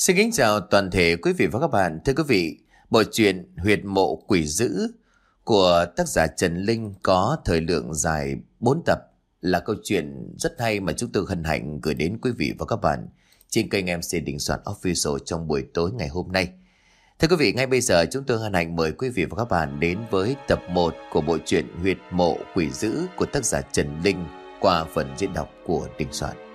Xin kính chào toàn thể quý vị và các bạn. Thưa quý vị, bộ truyện Huyệt mộ quỷ dữ của tác giả Trần Linh có thời lượng dài 4 tập là câu chuyện rất hay mà chúng tôi hân hạnh gửi đến quý vị và các bạn trên kênh MC Đình Soạn Official trong buổi tối ngày hôm nay. Thưa quý vị, ngay bây giờ chúng tôi hân hạnh mời quý vị và các bạn đến với tập 1 của bộ truyện Huyệt mộ quỷ dữ của tác giả Trần Linh qua phần diễn đọc của Đình Soạn.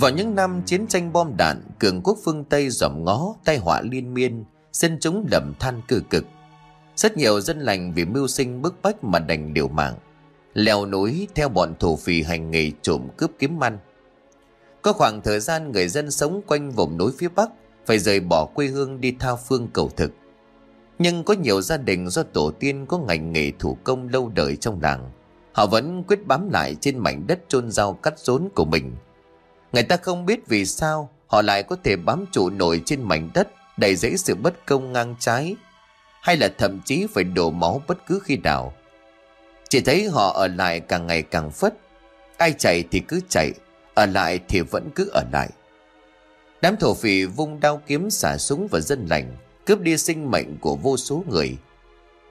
Vào những năm chiến tranh bom đạn, cường quốc phương Tây dòm ngó, tai họa liên miên, dân chúng lầm than cử cực. Rất nhiều dân lành vì mưu sinh bức bách mà đành liều mạng, leo núi theo bọn thổ phỉ hành nghề trộm cướp kiếm ăn. Có khoảng thời gian người dân sống quanh vùng núi phía Bắc phải rời bỏ quê hương đi tha phương cầu thực. Nhưng có nhiều gia đình do tổ tiên có ngành nghề thủ công lâu đời trong làng. Họ vẫn quyết bám lại trên mảnh đất chôn rau cắt rốn của mình – Người ta không biết vì sao họ lại có thể bám trụ nổi trên mảnh đất đầy dẫy sự bất công ngang trái hay là thậm chí phải đổ máu bất cứ khi nào. Chỉ thấy họ ở lại càng ngày càng phất. Ai chạy thì cứ chạy, ở lại thì vẫn cứ ở lại. Đám thổ phỉ vung đao kiếm xả súng vào dân lành, cướp đi sinh mệnh của vô số người,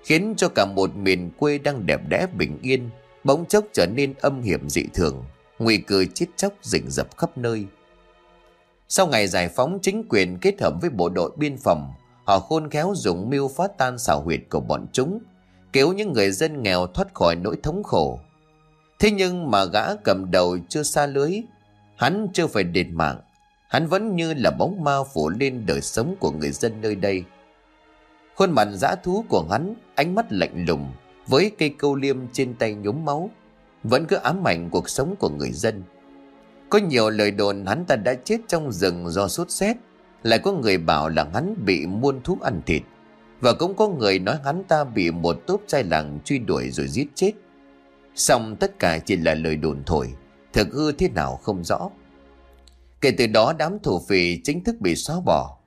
khiến cho cả một miền quê đang đẹp đẽ bình yên, bỗng chốc trở nên âm hiểm dị thường nguy cơ chết chóc rình rập khắp nơi. Sau ngày giải phóng chính quyền kết hợp với bộ đội biên phòng, họ khôn khéo dùng mưu phá tan xảo huyệt của bọn chúng, cứu những người dân nghèo thoát khỏi nỗi thống khổ. Thế nhưng mà gã cầm đầu chưa xa lưới, hắn chưa phải đền mạng, hắn vẫn như là bóng ma phủ lên đời sống của người dân nơi đây. Khuôn mặt dã thú của hắn, ánh mắt lạnh lùng, với cây câu liêm trên tay nhúm máu, vẫn cứ ám ảnh cuộc sống của người dân. Có nhiều lời đồn hắn ta đã chết trong rừng do sốt rét, lại có người bảo là hắn bị muôn thú ăn thịt, và cũng có người nói hắn ta bị một tốp trai làng truy đuổi rồi giết chết. Xong tất cả chỉ là lời đồn thổi, thực hư thế nào không rõ. Kể từ đó đám thổ phỉ chính thức bị xóa bỏ.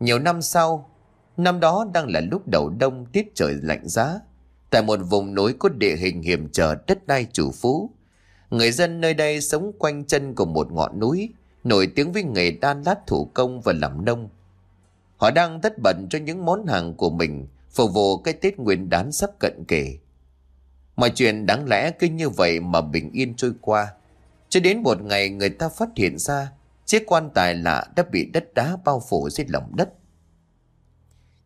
Nhiều năm sau, năm đó đang là lúc đầu đông tiết trời lạnh giá, Tại một vùng núi có địa hình hiểm trở đất đai chủ phú, người dân nơi đây sống quanh chân của một ngọn núi, nổi tiếng với nghề đan lát thủ công và làm nông. Họ đang tất bận cho những món hàng của mình, phục vụ cái Tết nguyên đán sắp cận kề. Mọi chuyện đáng lẽ cứ như vậy mà bình yên trôi qua. Cho đến một ngày người ta phát hiện ra chiếc quan tài lạ đã bị đất đá bao phủ dưới lòng đất.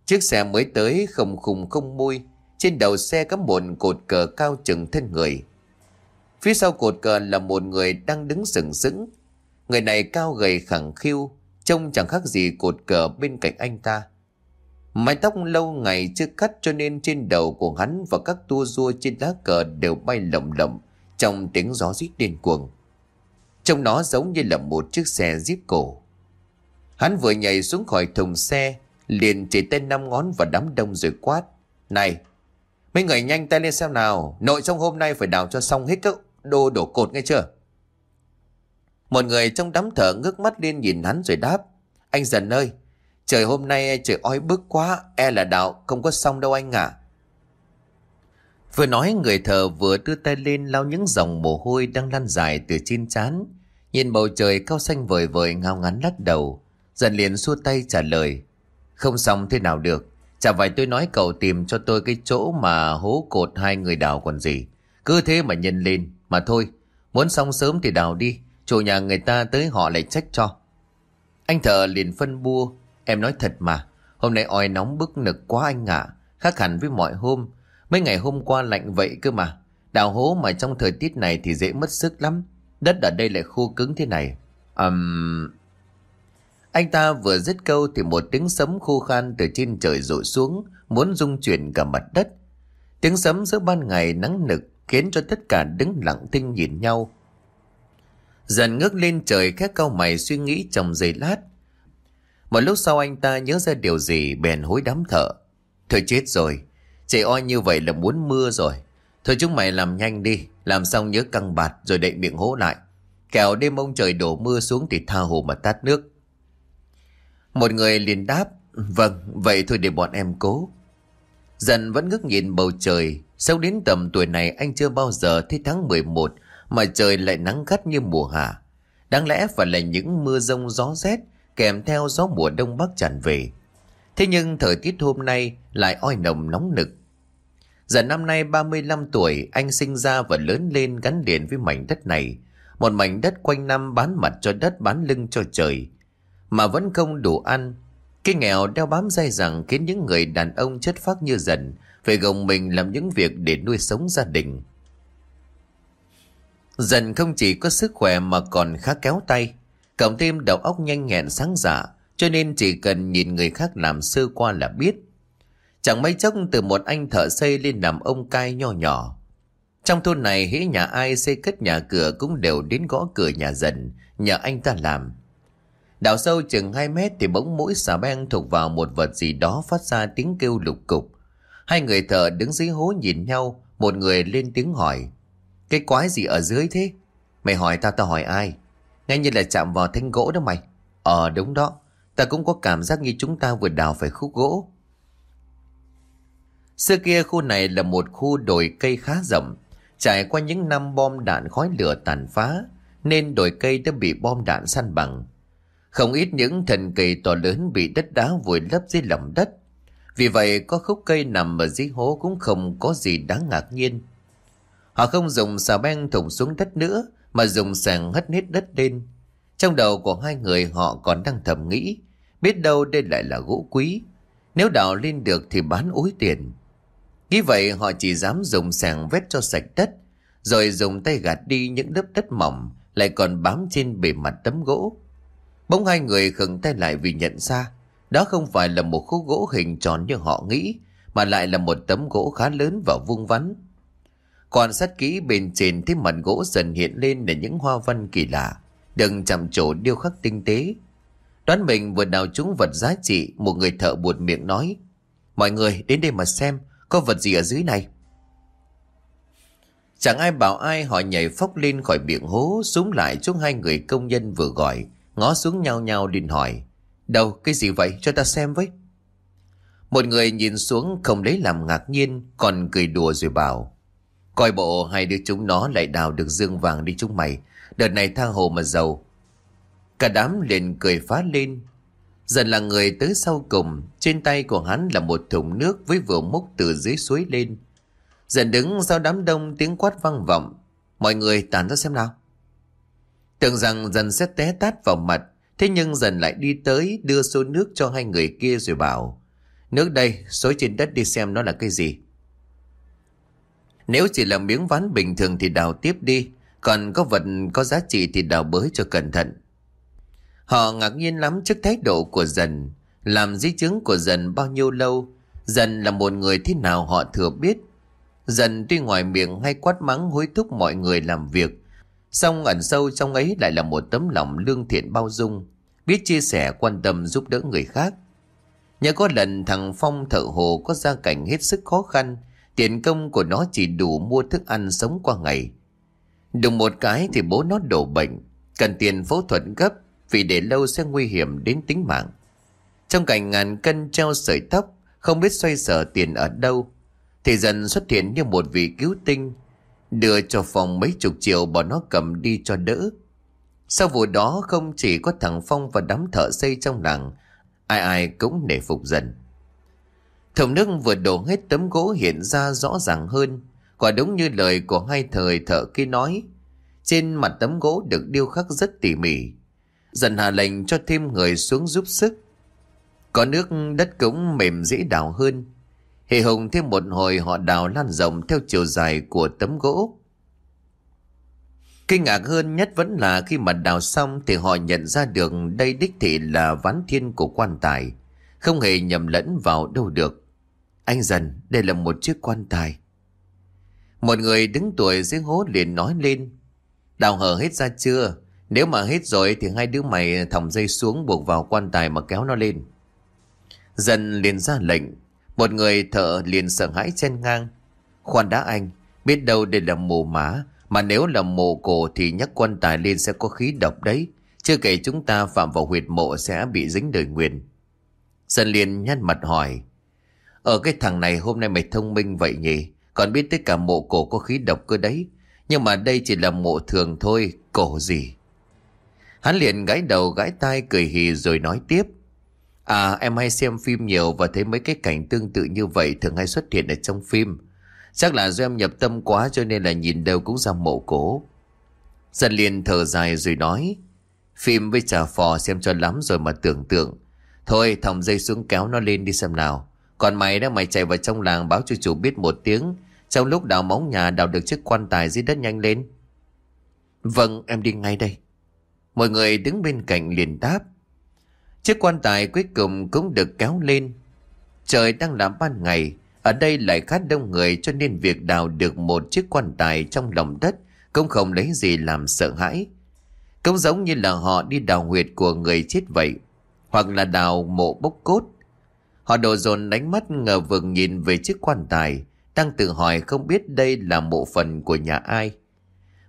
Chiếc xe mới tới không khùng không môi, trên đầu xe có một cột cờ cao chừng thân người. Phía sau cột cờ là một người đang đứng sừng sững. Người này cao gầy khẳng khiu, trông chẳng khác gì cột cờ bên cạnh anh ta. Mái tóc lâu ngày chưa cắt cho nên trên đầu của hắn và các tua rua trên lá cờ đều bay lầm lầm trong tiếng gió rít điên cuồng. Trông nó giống như là một chiếc xe jeep cổ. Hắn vừa nhảy xuống khỏi thùng xe, liền chỉ tên năm ngón vào đám đông rồi quát. Này, Mấy người nhanh tay lên xem nào. Nội trong hôm nay phải đào cho xong hết các đô đổ cột nghe chưa? Một người trong đám thở ngước mắt lên nhìn hắn rồi đáp. Anh dần ơi, Trời hôm nay trời oi bức quá E là đào không có xong đâu anh ạ. Vừa nói, người thợ vừa đưa tay lên lau những dòng mồ hôi đang lan dài từ trên trán. Nhìn bầu trời cao xanh vời vời ngao ngắn lắc đầu. Dần liền xua tay trả lời. Không xong thế nào được. Chả phải tôi nói cậu tìm cho tôi cái chỗ mà hố cột hai người đào còn gì. Cứ thế mà nhân lên. Mà thôi, muốn xong sớm thì đào đi. Chủ nhà người ta tới họ lại trách cho. Anh thợ liền phân bua. Em nói thật mà. Hôm nay oi nóng bức nực quá anh ạ. Khác hẳn với mọi hôm. Mấy ngày hôm qua lạnh vậy cơ mà. Đào hố mà trong thời tiết này thì dễ mất sức lắm. Đất ở đây lại khô cứng thế này. Ừm... Um, anh ta vừa dứt câu thì một tiếng sấm khô khan từ trên trời rội xuống, muốn rung chuyển cả mặt đất. Tiếng sấm giữa ban ngày nắng nực khiến cho tất cả đứng lặng thinh nhìn nhau. Dần ngước lên trời khét cau mày suy nghĩ trong giây lát. Một lúc sau anh ta nhớ ra điều gì bèn hối đám thợ. Thôi chết rồi, trời oi như vậy là muốn mưa rồi. Thôi chúng mày làm nhanh đi, làm xong nhớ căng bạt rồi đậy miệng hố lại. Kẻo đêm ông trời đổ mưa xuống thì tha hồ mà tát nước. Một người liền đáp, Vâng, vậy thôi để bọn em cố. Dần vẫn ngước nhìn bầu trời, sau đến tầm tuổi này anh chưa bao giờ thấy tháng 11 mà trời lại nắng gắt như mùa hạ. Đáng lẽ phải là những mưa rông gió rét kèm theo gió mùa đông bắc tràn về. Thế nhưng thời tiết hôm nay lại oi nồng nóng nực. Giờ năm nay 35 tuổi, anh sinh ra và lớn lên gắn liền với mảnh đất này. Một mảnh đất quanh năm bán mặt cho đất bán lưng cho trời. Mà vẫn không đủ ăn. Cái nghèo đeo bám dai dẳng khiến những người đàn ông chất phác như dần phải gồng mình làm những việc để nuôi sống gia đình. Dần không chỉ có sức khỏe mà còn khá kéo tay. Cộng thêm đầu óc nhanh nhẹn sáng dạ cho nên chỉ cần nhìn người khác làm sơ qua là biết. Chẳng mấy chốc từ một anh thợ xây lên làm ông cai nho nhỏ. Trong thôn này hễ nhà ai xây cất nhà cửa cũng đều đến gõ cửa nhà dần, nhờ anh ta làm. Đào sâu chừng 2 mét thì bỗng mũi xà beng thuộc vào một vật gì đó phát ra tiếng kêu lục cục. Hai người thợ đứng dưới hố nhìn nhau, một người lên tiếng hỏi. Cái quái gì ở dưới thế? Mày hỏi tao tao hỏi ai? Nghe như là chạm vào thanh gỗ đó mày. Ờ đúng đó, ta cũng có cảm giác như chúng ta vừa đào phải khúc gỗ. Xưa kia khu này là một khu đồi cây khá rộng, trải qua những năm bom đạn khói lửa tàn phá, nên đồi cây đã bị bom đạn săn bằng. Không ít những thần cây to lớn bị đất đá vùi lấp dưới lòng đất. Vì vậy có khúc cây nằm ở dưới hố cũng không có gì đáng ngạc nhiên. Họ không dùng xà beng thủng xuống đất nữa mà dùng sàng hất hết đất lên. Trong đầu của hai người họ còn đang thầm nghĩ, biết đâu đây lại là gỗ quý. Nếu đào lên được thì bán úi tiền. Nghĩ vậy họ chỉ dám dùng sàng vét cho sạch đất, rồi dùng tay gạt đi những lớp đất mỏng lại còn bám trên bề mặt tấm gỗ. Bỗng hai người khựng tay lại vì nhận ra, đó không phải là một khúc gỗ hình tròn như họ nghĩ, mà lại là một tấm gỗ khá lớn và vuông vắn. Quan sát kỹ bên trên thấy mặt gỗ dần hiện lên là những hoa văn kỳ lạ, đừng chạm trổ điêu khắc tinh tế. Đoán mình vừa đào trúng vật giá trị, một người thợ buột miệng nói. Mọi người đến đây mà xem, có vật gì ở dưới này? Chẳng ai bảo ai họ nhảy phốc lên khỏi miệng hố, súng lại chúng hai người công nhân vừa gọi, ngó xuống nhau nhau định hỏi. Đâu, cái gì vậy? Cho ta xem với. Một người nhìn xuống không lấy làm ngạc nhiên, còn cười đùa rồi bảo. Coi bộ hai đứa chúng nó lại đào được dương vàng đi chúng mày. Đợt này tha hồ mà giàu. Cả đám liền cười phá lên. Dần là người tới sau cùng, trên tay của hắn là một thùng nước với vừa múc từ dưới suối lên. Dần đứng sau đám đông tiếng quát vang vọng. Mọi người tàn ra xem nào. Tưởng rằng dần sẽ té tát vào mặt, thế nhưng dần lại đi tới đưa số nước cho hai người kia rồi bảo. Nước đây, xối trên đất đi xem nó là cái gì. Nếu chỉ là miếng ván bình thường thì đào tiếp đi, còn có vật có giá trị thì đào bới cho cẩn thận. Họ ngạc nhiên lắm trước thái độ của dần, làm di chứng của dần bao nhiêu lâu, dần là một người thế nào họ thừa biết. Dần tuy ngoài miệng hay quát mắng hối thúc mọi người làm việc, song ẩn sâu trong ấy lại là một tấm lòng lương thiện bao dung, biết chia sẻ quan tâm giúp đỡ người khác. Nhớ có lần thằng Phong thợ hồ có gia cảnh hết sức khó khăn, Tiền công của nó chỉ đủ mua thức ăn sống qua ngày. Đùng một cái thì bố nó đổ bệnh, cần tiền phẫu thuật gấp vì để lâu sẽ nguy hiểm đến tính mạng. Trong cảnh ngàn cân treo sợi tóc, không biết xoay sở tiền ở đâu, thì dần xuất hiện như một vị cứu tinh, đưa cho phòng mấy chục triệu bỏ nó cầm đi cho đỡ. Sau vụ đó không chỉ có thằng Phong và đám thợ xây trong làng, ai ai cũng nể phục dần. Thùng nước vừa đổ hết tấm gỗ hiện ra rõ ràng hơn. Quả đúng như lời của hai thời thợ kia nói. Trên mặt tấm gỗ được điêu khắc rất tỉ mỉ. Dần hạ lệnh cho thêm người xuống giúp sức. Có nước đất cũng mềm dễ đào hơn. Hệ hùng thêm một hồi họ đào lan rộng theo chiều dài của tấm gỗ. Kinh ngạc hơn nhất vẫn là khi mà đào xong thì họ nhận ra được đây đích thị là ván thiên của quan tài. Không hề nhầm lẫn vào đâu được. Anh dần, đây là một chiếc quan tài. Một người đứng tuổi dưới hố liền nói lên. Đào hở hết ra chưa? Nếu mà hết rồi thì hai đứa mày thòng dây xuống buộc vào quan tài mà kéo nó lên. Dần liền ra lệnh. Một người thợ liền sợ hãi chen ngang. Khoan đã anh, biết đâu đây là mồ má. Mà nếu là mồ cổ thì nhắc quan tài lên sẽ có khí độc đấy. Chưa kể chúng ta phạm vào huyệt mộ sẽ bị dính đời nguyền. Sơn liền nhăn mặt hỏi. Ở cái thằng này hôm nay mày thông minh vậy nhỉ? Còn biết tất cả mộ cổ có khí độc cơ đấy. Nhưng mà đây chỉ là mộ thường thôi, cổ gì? Hắn liền gãi đầu gãi tai cười hì rồi nói tiếp. À em hay xem phim nhiều và thấy mấy cái cảnh tương tự như vậy thường hay xuất hiện ở trong phim. Chắc là do em nhập tâm quá cho nên là nhìn đâu cũng ra mộ cổ. Dân liền thở dài rồi nói. Phim với trà phò xem cho lắm rồi mà tưởng tượng. Thôi, thòng dây xuống kéo nó lên đi xem nào. Còn mày đó, mày chạy vào trong làng báo cho chủ biết một tiếng. Trong lúc đào móng nhà, đào được chiếc quan tài dưới đất nhanh lên. Vâng em đi ngay đây. Mọi người đứng bên cạnh liền đáp. Chiếc quan tài cuối cùng cũng được kéo lên. Trời đang là ban ngày. Ở đây lại khá đông người cho nên việc đào được một chiếc quan tài trong lòng đất cũng không lấy gì làm sợ hãi. Cũng giống như là họ đi đào huyệt của người chết vậy. Hoặc là đào mộ bốc cốt. Họ đổ dồn đánh mắt ngờ vực nhìn về chiếc quan tài. Đang tự hỏi không biết đây là mộ phần của nhà ai.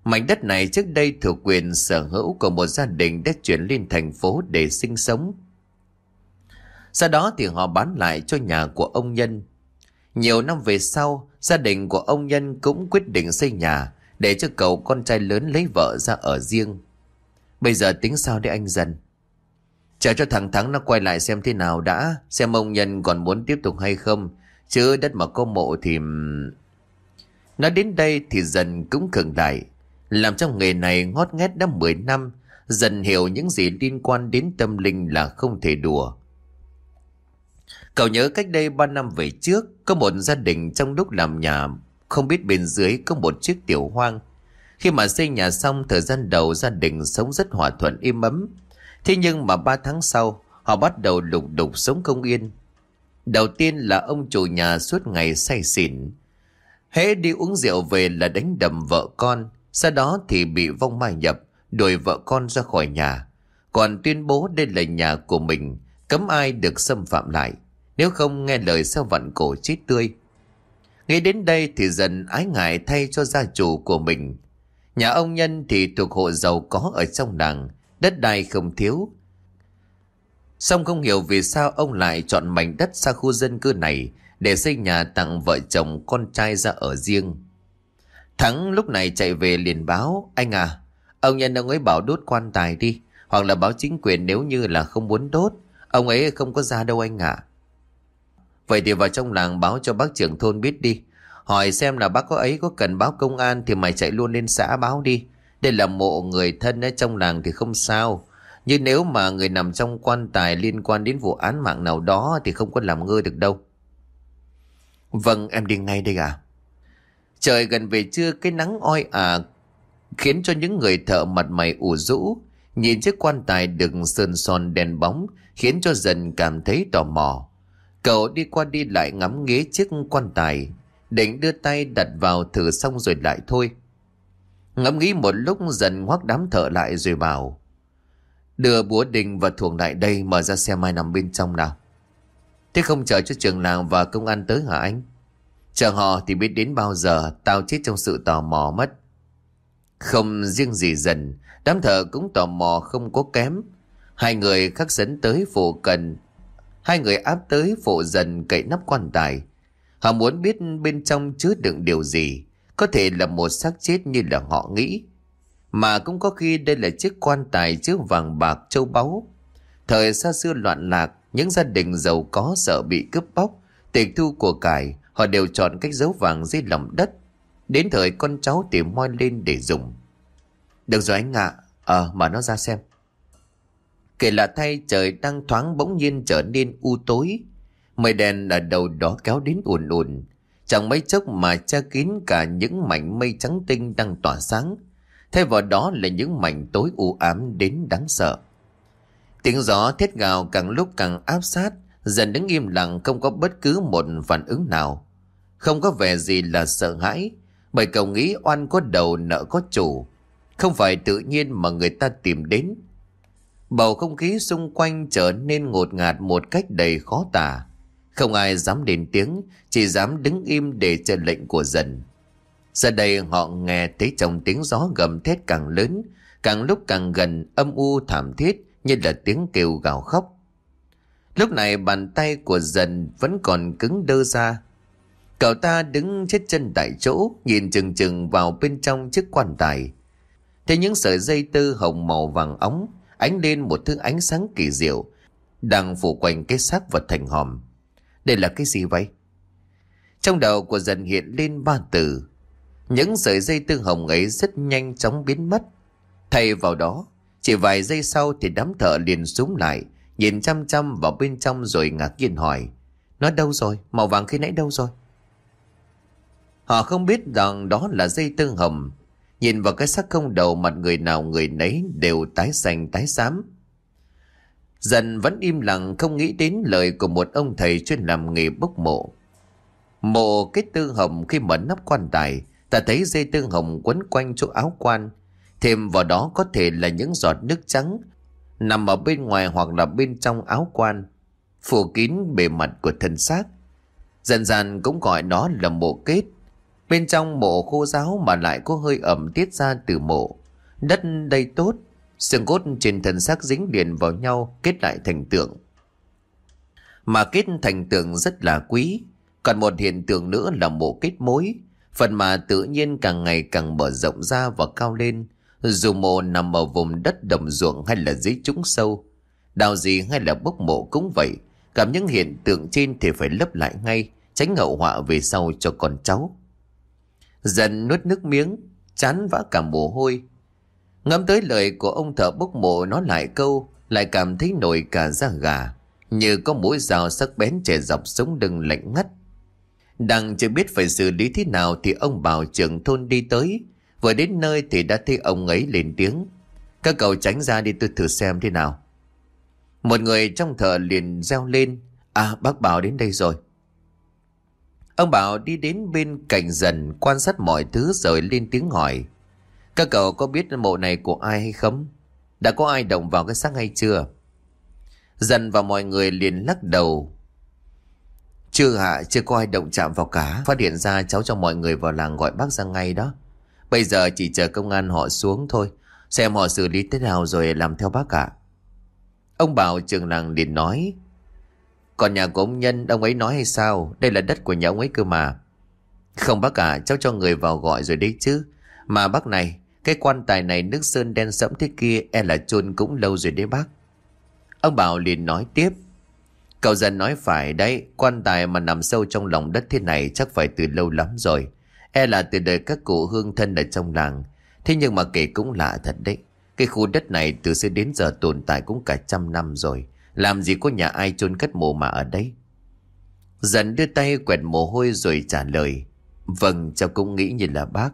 Mảnh đất này trước đây thuộc quyền sở hữu của một gia đình đã chuyển lên thành phố để sinh sống. Sau đó thì họ bán lại cho nhà của ông Nhân. Nhiều năm về sau, gia đình của ông Nhân cũng quyết định xây nhà để cho cậu con trai lớn lấy vợ ra ở riêng. Bây giờ tính sao để anh dần? Chờ cho thằng Thắng nó quay lại xem thế nào đã, xem ông Nhân còn muốn tiếp tục hay không, chứ đất mà có mộ thì... Nói đến đây thì dần cũng cường lại. Làm trong nghề này ngót nghét đã 10 năm, dần hiểu những gì liên quan đến tâm linh là không thể đùa. Cậu nhớ cách đây 3 năm về trước, có một gia đình trong lúc làm nhà, không biết bên dưới có một chiếc tiểu hoang. Khi mà xây nhà xong, thời gian đầu gia đình sống rất hòa thuận im ấm. Thế nhưng mà 3 tháng sau, họ bắt đầu lục đục sống không yên. Đầu tiên là ông chủ nhà suốt ngày say xỉn. Hễ đi uống rượu về là đánh đầm vợ con, sau đó thì bị vong mai nhập, đuổi vợ con ra khỏi nhà. Còn tuyên bố đây là nhà của mình, cấm ai được xâm phạm lại. Nếu không nghe lời sao vặn cổ chết tươi. Nghĩ đến đây thì dần ái ngại thay cho gia chủ của mình. Nhà ông Nhân thì thuộc hộ giàu có ở trong làng, đất đai không thiếu. Xong không hiểu vì sao ông lại chọn mảnh đất xa khu dân cư này để xây nhà tặng vợ chồng con trai ra ở riêng. Thắng lúc này chạy về liền báo, anh à, ông Nhân ông ấy bảo đốt quan tài đi, hoặc là báo chính quyền nếu như là không muốn đốt, ông ấy không có ra đâu anh ạ. Vậy thì vào trong làng báo cho bác trưởng thôn biết đi. Hỏi xem là bác có ấy có cần báo công an thì mày chạy luôn lên xã báo đi. Đây là mộ người thân ở trong làng thì không sao. Nhưng nếu mà người nằm trong quan tài liên quan đến vụ án mạng nào đó thì không có làm ngơ được đâu. Vâng em đi ngay đây à. Trời gần về trưa cái nắng oi ả khiến cho những người thợ mặt mày ủ rũ. Nhìn chiếc quan tài đựng sơn son đèn bóng khiến cho dần cảm thấy tò mò. Cậu đi qua đi lại ngắm nghía chiếc quan tài, định đưa tay đặt vào thử xong rồi lại thôi. Ngắm nghĩ một lúc dần ngoác đám thợ lại rồi bảo. Đưa búa đình và thuồng lại đây mở ra xem ai nằm bên trong nào. Thế không chờ cho trường làng và công an tới hả anh? Chờ họ thì biết đến bao giờ tao chết trong sự tò mò mất. Không riêng gì dần, đám thợ cũng tò mò không có kém. Hai người khắc dẫn tới phụ cần Hai người áp tới phụ dần cậy nắp quan tài. Họ muốn biết bên trong chứa đựng điều gì. Có thể là một xác chết như là họ nghĩ. Mà cũng có khi đây là chiếc quan tài chứa vàng bạc châu báu. Thời xa xưa loạn lạc, những gia đình giàu có sợ bị cướp bóc, tịch thu của cải, họ đều chọn cách giấu vàng dưới lòng đất. Đến thời con cháu tìm moi lên để dùng. Được rồi anh ạ, ờ mở nó ra xem. Kể là thay trời đang thoáng bỗng nhiên trở nên u tối. Mây đèn ở đầu đó kéo đến ùn ùn. Chẳng mấy chốc mà che kín cả những mảnh mây trắng tinh đang tỏa sáng. Thay vào đó là những mảnh tối u ám đến đáng sợ. Tiếng gió thiết gào càng lúc càng áp sát, dần đứng im lặng không có bất cứ một phản ứng nào. Không có vẻ gì là sợ hãi, bởi cậu nghĩ oan có đầu nợ có chủ. Không phải tự nhiên mà người ta tìm đến, Bầu không khí xung quanh trở nên ngột ngạt một cách đầy khó tả. Không ai dám đến tiếng, chỉ dám đứng im để chờ lệnh của dần. Giờ đây họ nghe thấy trong tiếng gió gầm thét càng lớn, càng lúc càng gần âm u thảm thiết như là tiếng kêu gào khóc. Lúc này bàn tay của dần vẫn còn cứng đơ ra. Cậu ta đứng chết chân tại chỗ, nhìn chừng chừng vào bên trong chiếc quan tài. Thế những sợi dây tơ hồng màu vàng óng ánh lên một thứ ánh sáng kỳ diệu, đang phủ quanh cái xác vật thành hòm. Đây là cái gì vậy? Trong đầu của dần hiện lên ba từ. Những sợi dây tư hồng ấy rất nhanh chóng biến mất. Thay vào đó, chỉ vài giây sau thì đám thợ liền súng lại, nhìn chăm chăm vào bên trong rồi ngạc nhiên hỏi. Nó đâu rồi? Màu vàng khi nãy đâu rồi? Họ không biết rằng đó là dây tương hồng. Nhìn vào cái sắc không đầu mặt người nào người nấy đều tái xanh tái xám. Dần vẫn im lặng không nghĩ đến lời của một ông thầy chuyên làm nghề bốc mộ. Mộ cái tương hồng khi mở nắp quan tài, ta thấy dây tương hồng quấn quanh chỗ áo quan. Thêm vào đó có thể là những giọt nước trắng nằm ở bên ngoài hoặc là bên trong áo quan, phủ kín bề mặt của thân xác. Dần dần cũng gọi nó là mộ kết. Bên trong mộ khô giáo mà lại có hơi ẩm tiết ra từ mộ. Đất đầy tốt, xương cốt trên thân xác dính liền vào nhau kết lại thành tượng. Mà kết thành tượng rất là quý. Còn một hiện tượng nữa là mộ kết mối. Phần mà tự nhiên càng ngày càng mở rộng ra và cao lên. Dù mộ nằm ở vùng đất đồng ruộng hay là dưới trũng sâu. Đào gì hay là bốc mộ cũng vậy. Cảm những hiện tượng trên thì phải lấp lại ngay. Tránh hậu họa về sau cho con cháu. Dần nuốt nước miếng. Chán vã cả mồ hôi. Ngắm tới lời của ông thợ bốc mộ nó lại câu. Lại cảm thấy nổi cả da gà. Như có mũi rào sắc bén chè dọc sống lưng lạnh ngắt. Đang chưa biết phải xử lý thế nào thì ông bảo trưởng thôn đi tới. Vừa đến nơi thì đã thấy ông ấy lên tiếng. Các cậu tránh ra đi tôi thử xem thế nào. Một người trong thợ liền reo lên. À bác Bảo đến đây rồi. Ông Bảo đi đến bên cạnh dần quan sát mọi thứ rồi lên tiếng hỏi. Các cậu có biết mộ này của ai hay không? Đã có ai động vào cái xác hay chưa? Dần và mọi người liền lắc đầu chưa hạ, chưa có ai động chạm vào cả. Phát hiện ra cháu cho mọi người vào làng gọi bác ra ngay đó. Bây giờ chỉ chờ công an họ xuống thôi. Xem họ xử lý thế nào rồi làm theo bác cả. Ông bảo trường làng liền nói. Còn nhà của ông Nhân, ông ấy nói hay sao? Đây là đất của nhà ông ấy cơ mà. Không bác cả, cháu cho người vào gọi rồi đấy chứ. Mà bác này, cái quan tài này nước sơn đen sẫm thế kia e là chôn cũng lâu rồi đấy bác. Ông Bảo liền nói tiếp. Cậu dần nói phải đấy, quan tài mà nằm sâu trong lòng đất thế này chắc phải từ lâu lắm rồi. E là từ đời các cụ hương thân ở trong làng. Thế nhưng mà kể cũng lạ thật đấy. Cái khu đất này từ xưa đến giờ tồn tại cũng cả trăm năm rồi. Làm gì có nhà ai chôn cất mộ mà ở đây? Dần đưa tay quẹt mồ hôi rồi trả lời. Vâng, cháu cũng nghĩ như là bác.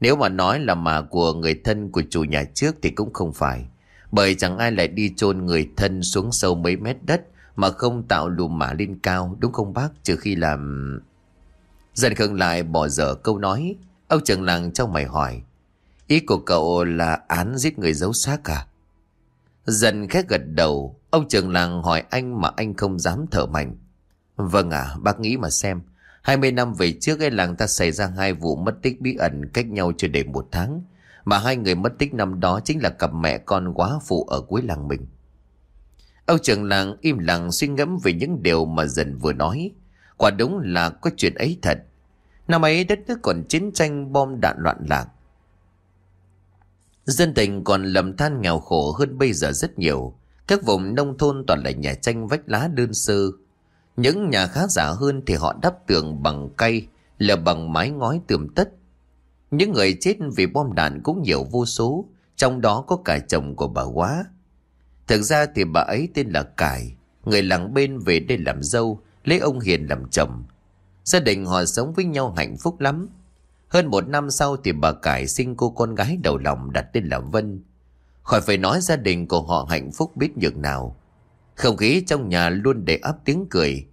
Nếu mà nói là mà của người thân của chủ nhà trước thì cũng không phải. Bởi chẳng ai lại đi chôn người thân xuống sâu mấy mét đất mà không tạo lùm mả lên cao đúng không bác trừ khi làm... Dần khương lại bỏ dở câu nói Ông trưởng làng trong mày hỏi Ý của cậu là án giết người giấu xác à Dần khét gật đầu Ông trưởng làng hỏi anh mà anh không dám thở mạnh Vâng à bác nghĩ mà xem 20 năm về trước cái làng ta xảy ra hai vụ mất tích bí ẩn cách nhau chưa đầy một tháng Mà hai người mất tích năm đó chính là cặp mẹ con quá phụ ở cuối làng mình Ông trưởng làng im lặng suy ngẫm về những điều mà dần vừa nói. Quả đúng là có chuyện ấy thật. Năm ấy đất nước còn chiến tranh bom đạn loạn lạc. Dân tình còn lầm than nghèo khổ hơn bây giờ rất nhiều. Các vùng nông thôn toàn là nhà tranh vách lá đơn sơ. Những nhà khá giả hơn thì họ đắp tường bằng cây, là bằng mái ngói tường tất. Những người chết vì bom đạn cũng nhiều vô số, trong đó có cả chồng của bà quá. Thực ra thì bà ấy tên là Cải, người làng bên về đây làm dâu, lấy ông Hiền làm chồng. Gia đình họ sống với nhau hạnh phúc lắm. Hơn một năm sau thì bà Cải sinh cô con gái đầu lòng đặt tên là Vân. Khỏi phải nói gia đình của họ hạnh phúc biết nhường nào. Không khí trong nhà luôn đầy áp tiếng cười.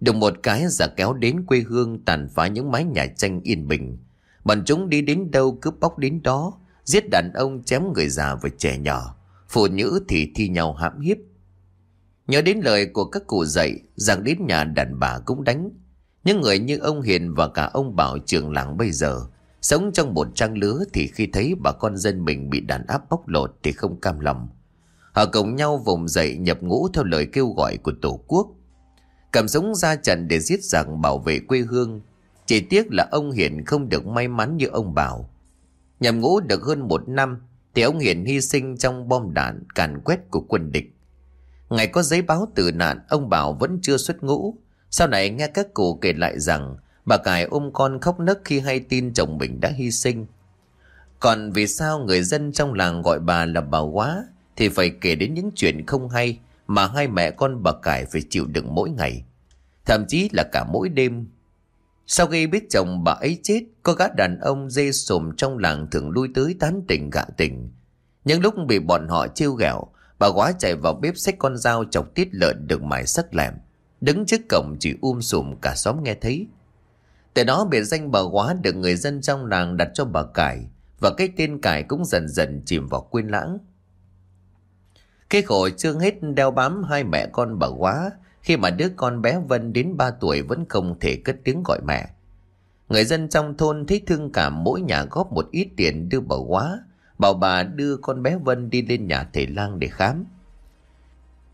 Đùng một cái giả kéo đến quê hương tàn phá những mái nhà tranh yên bình. Bọn chúng đi đến đâu cứ bóc đến đó, giết đàn ông chém người già và trẻ nhỏ phụ nữ thì thi nhau hãm hiếp. Nhớ đến lời của các cụ dạy rằng đến nhà đàn bà cũng đánh. Những người như ông Hiền và cả ông Bảo trường làng bây giờ sống trong một trang lứa thì khi thấy bà con dân mình bị đàn áp bóc lột thì không cam lòng. Họ cùng nhau vùng dậy nhập ngũ theo lời kêu gọi của Tổ quốc. Cầm súng ra trận để giết giặc bảo vệ quê hương. Chỉ tiếc là ông Hiển không được may mắn như ông Bảo. Nhập ngũ được hơn một năm thì ông Hiển hy sinh trong bom đạn càn quét của quân địch. Ngày có giấy báo tử nạn, ông Bảo vẫn chưa xuất ngũ. Sau này nghe các cụ kể lại rằng bà Cải ôm con khóc nấc khi hay tin chồng mình đã hy sinh. Còn vì sao người dân trong làng gọi bà là bà quá thì phải kể đến những chuyện không hay mà hai mẹ con bà Cải phải chịu đựng mỗi ngày. Thậm chí là cả mỗi đêm. Sau khi biết chồng bà ấy chết, có gã đàn ông dê sồm trong làng thường lui tới tán tỉnh gạ tình. Những lúc bị bọn họ chiêu ghẹo, bà quá chạy vào bếp xách con dao chọc tiết lợn được mài sắc lẹm. Đứng trước cổng chỉ um sùm cả xóm nghe thấy. Từ đó biệt danh bà quá được người dân trong làng đặt cho bà Cải và cái tên Cải cũng dần dần chìm vào quên lãng. Cái khổ chưa hết đeo bám hai mẹ con bà quá khi mà đứa con bé Vân đến 3 tuổi vẫn không thể cất tiếng gọi mẹ. Người dân trong thôn thấy thương cảm mỗi nhà góp một ít tiền đưa bà quá, bảo bà đưa con bé Vân đi lên nhà thầy lang để khám.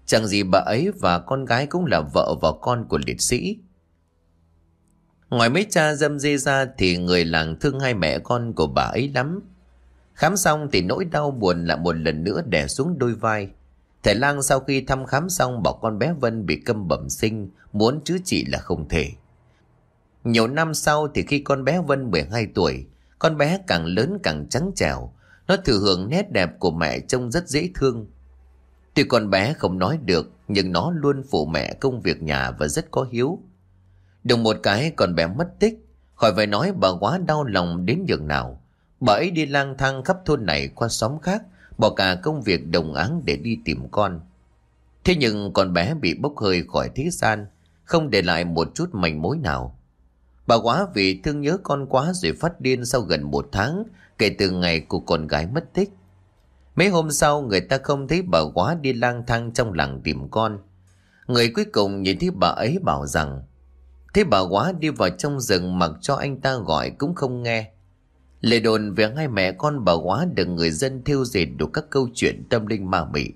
Chẳng gì bà ấy và con gái cũng là vợ và con của liệt sĩ. Ngoài mấy cha dâm dê ra thì người làng thương hai mẹ con của bà ấy lắm. Khám xong thì nỗi đau buồn lại một lần nữa đè xuống đôi vai. Thầy lang sau khi thăm khám xong bảo con bé Vân bị câm bẩm sinh, muốn chữa trị là không thể. Nhiều năm sau thì khi con bé Vân 12 tuổi, con bé càng lớn càng trắng trẻo, nó thừa hưởng nét đẹp của mẹ trông rất dễ thương. Tuy con bé không nói được, nhưng nó luôn phụ mẹ công việc nhà và rất có hiếu đùng một cái còn bé mất tích, khỏi phải nói bà quá đau lòng đến nhường nào. Bà ấy đi lang thang khắp thôn này qua xóm khác, bỏ cả công việc đồng áng để đi tìm con. Thế nhưng con bé bị bốc hơi khỏi thế gian, không để lại một chút manh mối nào. Bà quá vì thương nhớ con quá rồi phát điên sau gần một tháng kể từ ngày của con gái mất tích. Mấy hôm sau người ta không thấy bà quá đi lang thang trong làng tìm con. Người cuối cùng nhìn thấy bà ấy bảo rằng Thế bà quá đi vào trong rừng mặc cho anh ta gọi cũng không nghe. Lệ đồn về hai mẹ con bà quá được người dân theo dệt đủ các câu chuyện tâm linh ma mị.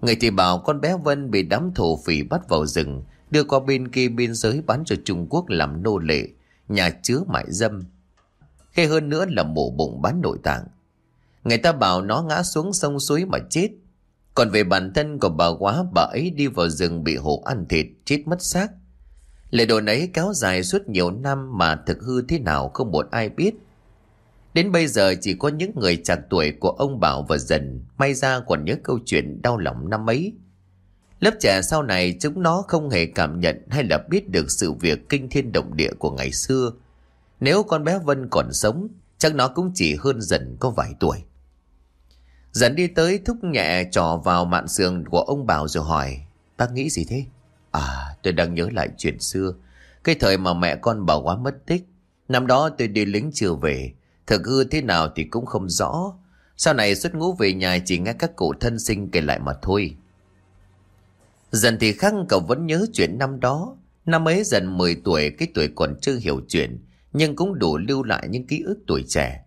Người thì bảo con bé Vân bị đám thổ phỉ bắt vào rừng, đưa qua bên kia biên giới bán cho Trung Quốc làm nô lệ, nhà chứa mại dâm. khi hơn nữa là mổ bụng bán nội tạng. Người ta bảo nó ngã xuống sông suối mà chết. Còn về bản thân của bà quá, bà ấy đi vào rừng bị hổ ăn thịt, chết mất xác. Lệ đồn ấy kéo dài suốt nhiều năm mà thực hư thế nào không một ai biết. Đến bây giờ chỉ có những người chạc tuổi của ông Bảo và dần may ra còn nhớ câu chuyện đau lòng năm ấy. Lớp trẻ sau này chúng nó không hề cảm nhận hay là biết được sự việc kinh thiên động địa của ngày xưa. Nếu con bé Vân còn sống, chắc nó cũng chỉ hơn dần có vài tuổi. Dần đi tới thúc nhẹ trò vào mạn sườn của ông Bảo rồi hỏi, bác nghĩ gì thế? À, tôi đang nhớ lại chuyện xưa. Cái thời mà mẹ con bảo quá mất tích. Năm đó tôi đi lính chưa về. Thực hư thế nào thì cũng không rõ. Sau này xuất ngũ về nhà chỉ nghe các cụ thân sinh kể lại mà thôi. Dần thì khăng cậu vẫn nhớ chuyện năm đó. Năm ấy dần 10 tuổi, cái tuổi còn chưa hiểu chuyện, nhưng cũng đủ lưu lại những ký ức tuổi trẻ.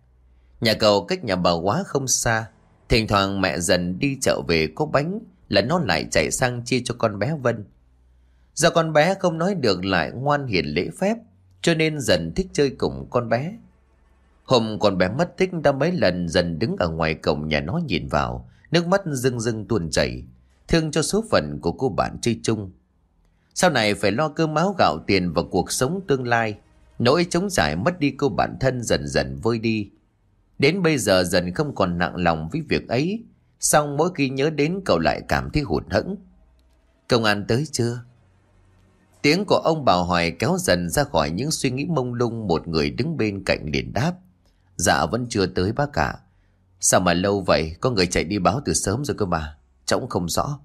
Nhà cậu cách nhà bà quá không xa. Thỉnh thoảng mẹ dần đi chợ về có bánh là nó lại chạy sang chia cho con bé Vân. Do con bé không nói được lại ngoan hiền lễ phép, cho nên dần thích chơi cùng con bé. Hôm con bé mất tích đã mấy lần dần đứng ở ngoài cổng nhà nó nhìn vào, nước mắt rưng rưng tuôn chảy, thương cho số phận của cô bạn chơi chung. Sau này phải lo cơm áo gạo tiền và cuộc sống tương lai, nỗi chống giải mất đi cô bạn thân dần dần vơi đi. Đến bây giờ dần không còn nặng lòng với việc ấy, xong mỗi khi nhớ đến cậu lại cảm thấy hụt hẫng. Công an tới chưa? Tiếng của ông bà Hoài kéo dần ra khỏi những suy nghĩ mông lung một người đứng bên cạnh liền đáp. Dạ vẫn chưa tới bác cả. Sao mà lâu vậy, có người chạy đi báo từ sớm rồi cơ mà. Trông không rõ.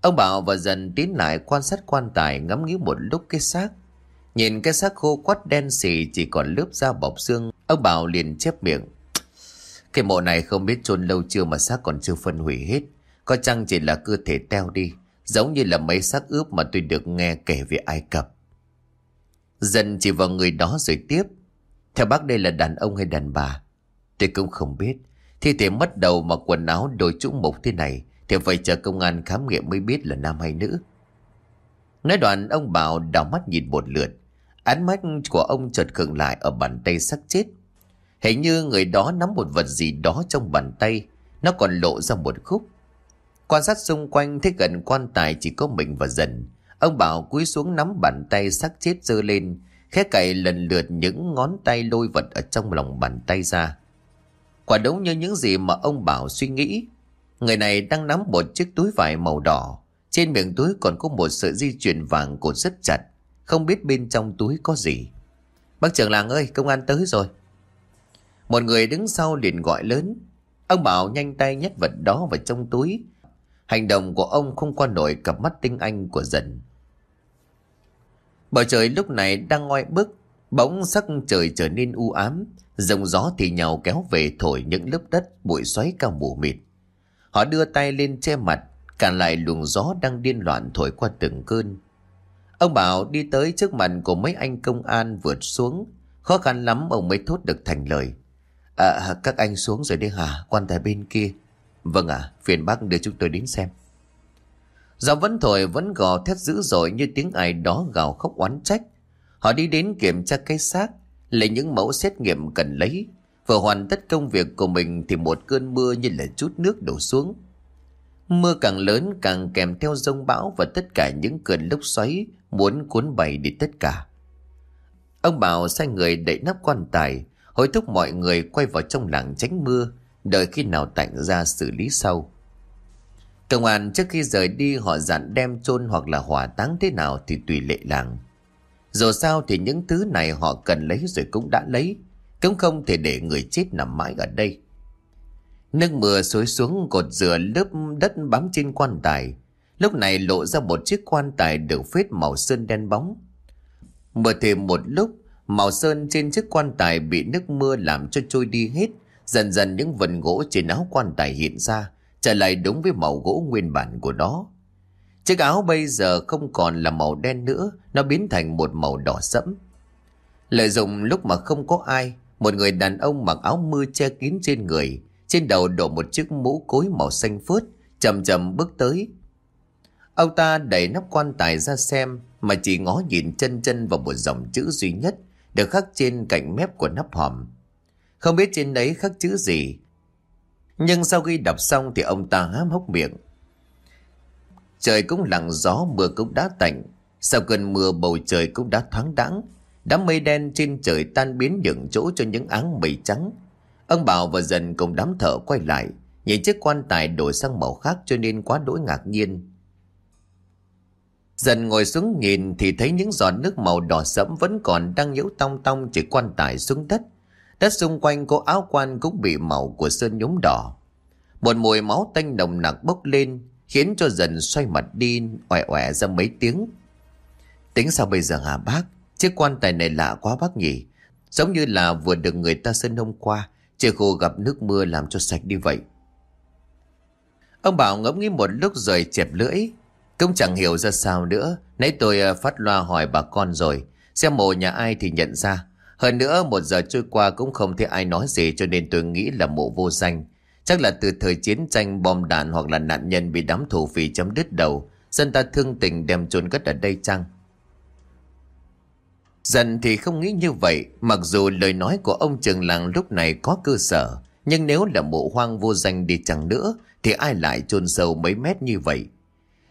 Ông Bảo và dần tiến lại quan sát quan tài ngắm nghĩ một lúc cái xác. Nhìn cái xác khô quắt đen xì chỉ còn lớp da bọc xương. Ông Bảo liền chép miệng. Cái mộ này không biết chôn lâu chưa mà xác còn chưa phân hủy hết. Có chăng chỉ là cơ thể teo đi. Giống như là mấy xác ướp mà tôi được nghe kể về Ai Cập. Dần chỉ vào người đó rồi tiếp. Theo bác đây là đàn ông hay đàn bà? Tôi cũng không biết. Thi thể mất đầu mà quần áo đôi trũng mục thế này, Thì phải chờ công an khám nghiệm mới biết là nam hay nữ Nói đoạn, ông Bảo đảo mắt nhìn một lượt Ánh mắt của ông chợt khựng lại ở bàn tay sắc chết Hình như người đó nắm một vật gì đó trong bàn tay Nó còn lộ ra một khúc Quan sát xung quanh thấy gần quan tài chỉ có mình và dần. Ông Bảo cúi xuống nắm bàn tay sắc chết giơ lên, khẽ cậy lần lượt những ngón tay lôi vật ở trong lòng bàn tay ra. Quả đúng như những gì mà ông Bảo suy nghĩ. Người này đang nắm một chiếc túi vải màu đỏ. Trên miệng túi còn có một sợi dây chuyền vàng cột rất chặt. Không biết bên trong túi có gì. Bác trưởng làng ơi, công an tới rồi. Một người đứng sau liền gọi lớn. Ông Bảo nhanh tay nhét vật đó vào trong túi. Hành động của ông không qua nổi cặp mắt tinh anh của dần. Bầu trời lúc này đang ngoi bức Bỗng sắc trời trở nên u ám, Dòng gió thì nhào kéo về thổi những lớp đất bụi xoáy cao mù mịt. Họ đưa tay lên che mặt Cản lại luồng gió đang điên loạn thổi qua từng cơn. Ông Bảo đi tới trước mặt của mấy anh công an vượt xuống, Khó khăn lắm ông mới thốt được thành lời. À các anh xuống rồi đi hả? Quan tài bên kia. Vâng ạ à, phiền bác đưa chúng tôi đến xem. Giọng vẫn thổi vẫn gò thét dữ dội như tiếng ai đó gào khóc oán trách. Họ đi đến kiểm tra cái xác Lấy những mẫu xét nghiệm cần lấy. Vừa hoàn tất công việc của mình Thì một cơn mưa như là chút nước đổ xuống. Mưa càng lớn càng kèm theo rông bão Và tất cả những cơn lốc xoáy Muốn cuốn bày đi tất cả. Ông Bảo sai người đậy nắp quan tài Hối thúc mọi người quay vào trong làng tránh mưa. Đợi khi nào tạnh ra xử lý sau Công an trước khi rời đi họ dặn đem chôn hoặc là hỏa táng thế nào thì tùy lệ làng dù sao thì những thứ này họ cần lấy rồi cũng đã lấy. Cũng không thể để người chết nằm mãi ở đây. Nước mưa xối xuống cột dừa lớp đất bám trên quan tài. Lúc này lộ ra một chiếc quan tài được phết màu sơn đen bóng. Mưa thêm một lúc, màu sơn trên chiếc quan tài bị nước mưa làm cho trôi đi hết. Dần dần những vần gỗ trên áo quan tài hiện ra, trở lại đúng với màu gỗ nguyên bản của nó. Chiếc áo bây giờ không còn là màu đen nữa, nó biến thành một màu đỏ sẫm. Lợi dụng lúc mà không có ai, một người đàn ông mặc áo mưa che kín trên người, trên đầu đổ một chiếc mũ cối màu xanh phớt, chậm chậm bước tới. Ông ta đẩy nắp quan tài ra xem, mà chỉ ngó nhìn chân chân vào một dòng chữ duy nhất, được khắc trên cạnh mép của nắp hòm. Không biết trên đấy khắc chữ gì, nhưng sau khi đọc xong thì ông ta hám hốc miệng, Trời cũng lặng gió mưa cũng đã tạnh. Sau cơn mưa bầu trời cũng đã thoáng đãng. Đám mây đen trên trời tan biến nhượng chỗ cho những áng mây trắng. Ông Bảo và dần cùng đám thợ quay lại Nhìn chiếc quan tài đổi sang màu khác cho nên quá đỗi ngạc nhiên. Dần ngồi xuống nhìn thì thấy những giọt nước màu đỏ sẫm vẫn còn đang nhiễu tong tong chỉ quan tài xuống đất. Đất xung quanh cô áo quan cũng bị màu của sơn nhúng đỏ. Một mùi máu tanh nồng nặc bốc lên, khiến cho dần xoay mặt đi oẻ oẻ ra mấy tiếng. Tính sao bây giờ hả bác? Chiếc quan tài này lạ quá bác nhỉ? Giống như là vừa được người ta sơn hôm qua, chỉ khô gặp nước mưa làm cho sạch đi vậy. Ông Bảo ngẫm nghĩ một lúc rồi chẹp lưỡi. Cũng chẳng hiểu ra sao nữa. Nãy tôi à, phát loa hỏi bà con rồi. Xem mộ nhà ai thì nhận ra. Hơn nữa một giờ trôi qua cũng không thấy ai nói gì cho nên tôi nghĩ là mộ vô danh. Chắc là từ thời chiến tranh bom đạn hoặc là nạn nhân bị đám thổ phỉ chấm đứt đầu, dân ta thương tình đem chôn cất ở đây chăng? Dần thì không nghĩ như vậy, mặc dù lời nói của ông trường làng lúc này có cơ sở, nhưng nếu là mộ hoang vô danh đi chẳng nữa, thì ai lại chôn sâu mấy mét như vậy?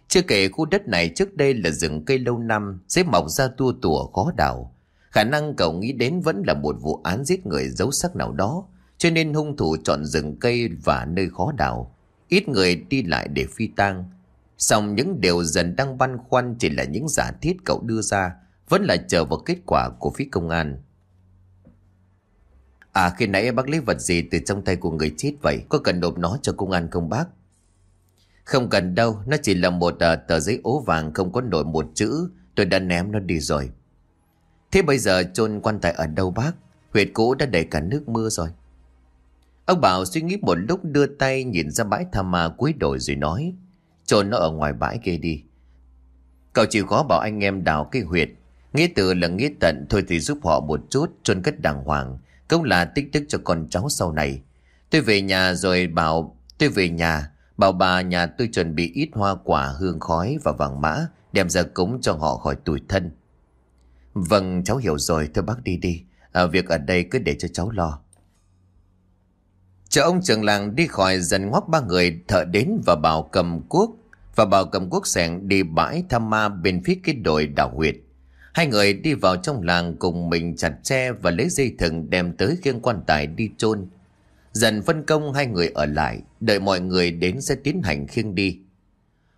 Chưa kể khu đất này trước đây là rừng cây lâu năm, sẽ mọc ra tua tủa khó đào Khả năng cậu nghĩ đến vẫn là một vụ án giết người giấu sắc nào đó, cho nên hung thủ chọn rừng cây và nơi khó đào. Ít người đi lại để phi tang. song những điều dần đang băn khoăn chỉ là những giả thiết cậu đưa ra, vẫn là chờ vào kết quả của phía công an. À khi nãy bác lấy vật gì từ trong tay của người chết vậy? Có cần nộp nó cho công an không bác? Không cần đâu, nó chỉ là một uh, tờ giấy ố vàng không có nổi một chữ, tôi đã ném nó đi rồi. Thế bây giờ chôn quan tài ở đâu bác? Huyệt cũ đã đầy cả nước mưa rồi. Ông Bảo suy nghĩ một lúc đưa tay nhìn ra bãi tha ma cuối đồi rồi nói. Chôn nó ở ngoài bãi kia đi. Cậu chịu khó bảo anh em đào cái huyệt. Nghĩa từ là nghĩa tận, thôi thì giúp họ một chút, chôn cất đàng hoàng. Cũng là tích đức cho con cháu sau này. Tôi về nhà rồi bảo, tôi về nhà. Bảo bà nhà tôi chuẩn bị ít hoa quả, hương khói và vàng mã, Đem ra cúng cho họ khỏi tuổi thân Vâng cháu hiểu rồi thưa bác đi đi à, Việc ở đây cứ để cho cháu lo Chờ ông trưởng làng đi khỏi dần ngoắc ba người thợ đến và bảo cầm cuốc và bảo cầm cuốc sẻng đi bãi thăm ma bên phía cái đồi đảo huyệt. Hai người đi vào trong làng cùng mình chặt tre và lấy dây thừng đem tới khiêng quan tài đi chôn. Dần phân công hai người ở lại, đợi mọi người đến sẽ tiến hành khiêng đi.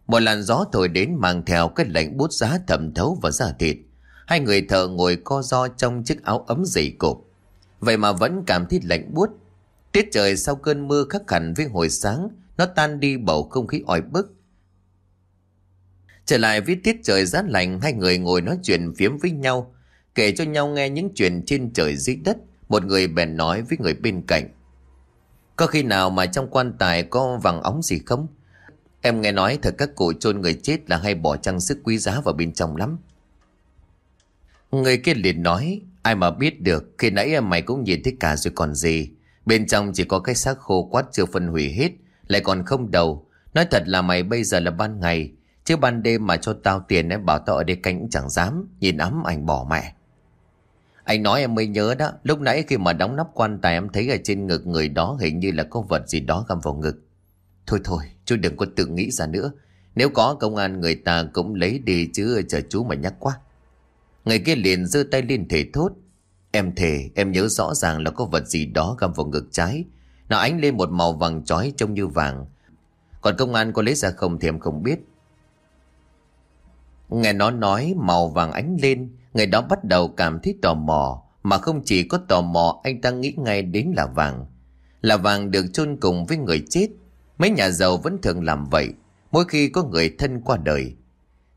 Một làn gió thổi đến mang theo cái lạnh bút giá thẩm thấu vào da thịt. Hai người thợ ngồi co do trong chiếc áo ấm dày cộp. Vậy mà vẫn cảm thấy lạnh buốt. Tiết trời sau cơn mưa khắc hẳn với hồi sáng, nó tan đi bầu không khí oi bức. Trở lại với tiết trời giá lạnh, hai người ngồi nói chuyện phiếm với nhau, kể cho nhau nghe những chuyện trên trời dưới đất. Một người bèn nói với người bên cạnh. Có khi nào mà trong quan tài có vàng óng gì không? Em nghe nói thật các cụ chôn người chết là hay bỏ trang sức quý giá vào bên trong lắm. Người kia liền nói, ai mà biết được, khi nãy em mày cũng nhìn thấy cả rồi còn gì. Bên trong chỉ có cái xác khô quát chưa phân hủy hết, lại còn không đầu. Nói thật là mày bây giờ là ban ngày, chứ ban đêm mà cho tao tiền em bảo tao ở đây canh cũng chẳng dám, nhìn ấm ảnh bỏ mẹ. Anh nói em mới nhớ đó, lúc nãy khi mà đóng nắp quan tài em thấy ở trên ngực người đó hình như là có vật gì đó găm vào ngực. Thôi thôi, chú đừng có tự nghĩ ra nữa. Nếu có công an người ta cũng lấy đi chứ chờ chú mà nhắc quá. Người kia liền giơ tay lên thể thốt. Em thề, em nhớ rõ ràng là có vật gì đó găm vào ngực trái. Nó ánh lên một màu vàng chói trông như vàng. Còn công an có lấy ra không thì em không biết. Nghe nó nói màu vàng ánh lên, người đó bắt đầu cảm thấy tò mò. Mà không chỉ có tò mò, anh ta nghĩ ngay đến là vàng. Là vàng được chôn cùng với người chết. Mấy nhà giàu vẫn thường làm vậy, mỗi khi có người thân qua đời.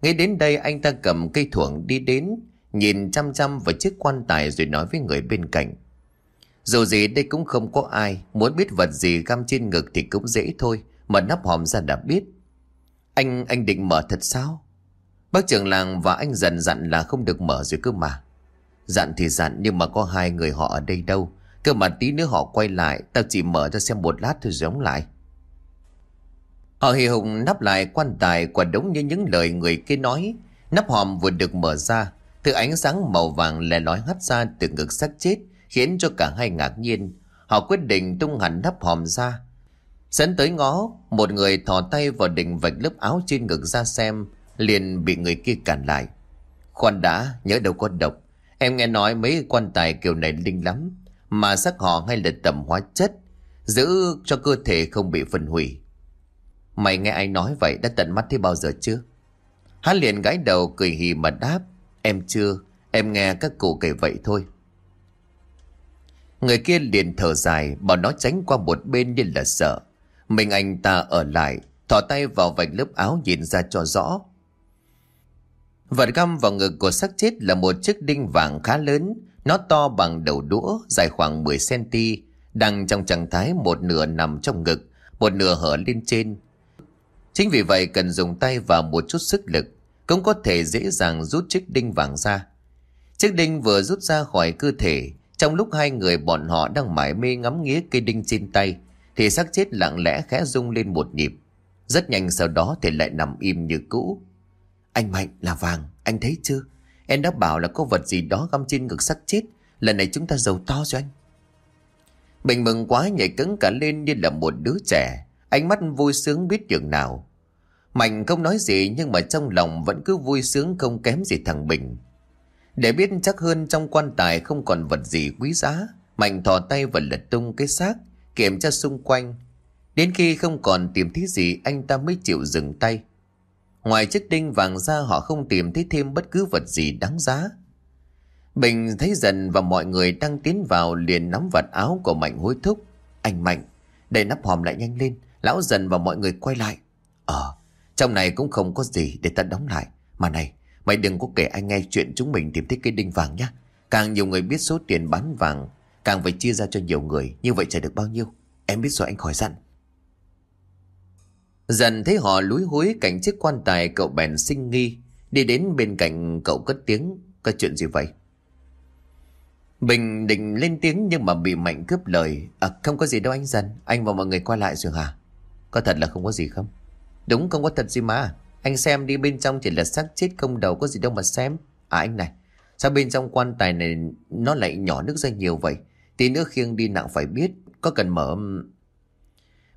Ngay đến đây anh ta cầm cây thuộng đi đến, nhìn chăm chăm vào chiếc quan tài rồi nói với người bên cạnh. Dù gì đây cũng không có ai, muốn biết vật gì găm trên ngực thì cũng dễ thôi, mà nắp hòm ra đã biết. Anh, anh định mở thật sao? Bác trưởng làng và anh dần dặn là không được mở rồi cơ mà. Dặn thì dặn nhưng mà có hai người họ ở đây đâu. Cơ mà tí nữa họ quay lại, tao chỉ mở ra xem một lát thôi giống lại. Họ hì hùng nắp lại quan tài quả đúng như những lời người kia nói. Nắp hòm vừa được mở ra, thứ ánh sáng màu vàng lè lói hắt ra từ ngực xác chết, khiến cho cả hai ngạc nhiên. Họ quyết định tung hẳn nắp hòm ra. Dẫn tới ngó, một người thò tay vào đỉnh vạch lớp áo trên ngực ra xem, liền bị người kia cản lại. Khoan đã, nhớ đâu có độc. Em nghe nói mấy quan tài kiểu này linh lắm, mà sắc họ hay là tầm hóa chất, giữ cho cơ thể không bị phân hủy. Mày nghe ai nói vậy đã tận mắt thấy bao giờ chưa? Hắn liền gãi đầu cười hì mà đáp. Em chưa, em nghe các cụ kể vậy thôi. Người kia liền thở dài, bảo nó tránh qua một bên như là sợ. Mình anh ta ở lại, thỏ tay vào vạch lớp áo nhìn ra cho rõ. Vật găm vào ngực của xác chết là một chiếc đinh vàng khá lớn, nó to bằng đầu đũa, dài khoảng 10cm, đang trong trạng thái một nửa nằm trong ngực, một nửa hở lên trên. Chính vì vậy cần dùng tay và một chút sức lực, cũng có thể dễ dàng rút chiếc đinh vàng ra. Chiếc đinh vừa rút ra khỏi cơ thể, trong lúc hai người bọn họ đang mải mê ngắm nghía cây đinh trên tay, thì xác chết lặng lẽ khẽ rung lên một nhịp. Rất nhanh sau đó thì lại nằm im như cũ. Anh Mạnh là vàng, anh thấy chưa? Em đã bảo là có vật gì đó găm trên ngực xác chết. Lần này chúng ta giàu to rồi anh. Bình mừng quá nhảy cứng cả lên như là một đứa trẻ. Ánh mắt vui sướng biết chừng nào. Mạnh không nói gì nhưng mà trong lòng vẫn cứ vui sướng không kém gì thằng Bình. Để biết chắc hơn trong quan tài không còn vật gì quý giá, Mạnh thò tay và lật tung cái xác, kiểm tra xung quanh. Đến khi không còn tìm thấy gì anh ta mới chịu dừng tay. Ngoài chiếc đinh vàng ra họ không tìm thấy thêm bất cứ vật gì đáng giá. Bình thấy dần và mọi người đang tiến vào liền nắm vạt áo của Mạnh hối thúc. Anh Mạnh, đầy nắp hòm lại nhanh lên, lão dần và mọi người quay lại. Ờ, trong này cũng không có gì để ta đóng lại. Mà này, mày đừng có kể anh nghe chuyện chúng mình tìm thấy cái đinh vàng nhá. Càng nhiều người biết số tiền bán vàng, càng phải chia ra cho nhiều người. Như vậy trả được bao nhiêu? Em biết rồi anh khỏi dặn. Dần thấy họ lúi húi cạnh chiếc quan tài cậu bèn sinh nghi. Đi đến bên cạnh cậu cất tiếng. Có chuyện gì vậy? Bình định lên tiếng nhưng mà bị Mạnh cướp lời. À không có gì đâu anh dần. Anh và mọi người qua lại rồi hả? Có thật là không có gì không? Đúng không có thật gì mà. Anh xem đi bên trong chỉ là xác chết không đầu có gì đâu mà xem. À anh này, sao bên trong quan tài này nó lại nhỏ nước ra nhiều vậy? Tí nữa khiêng đi nặng phải biết, có cần mở...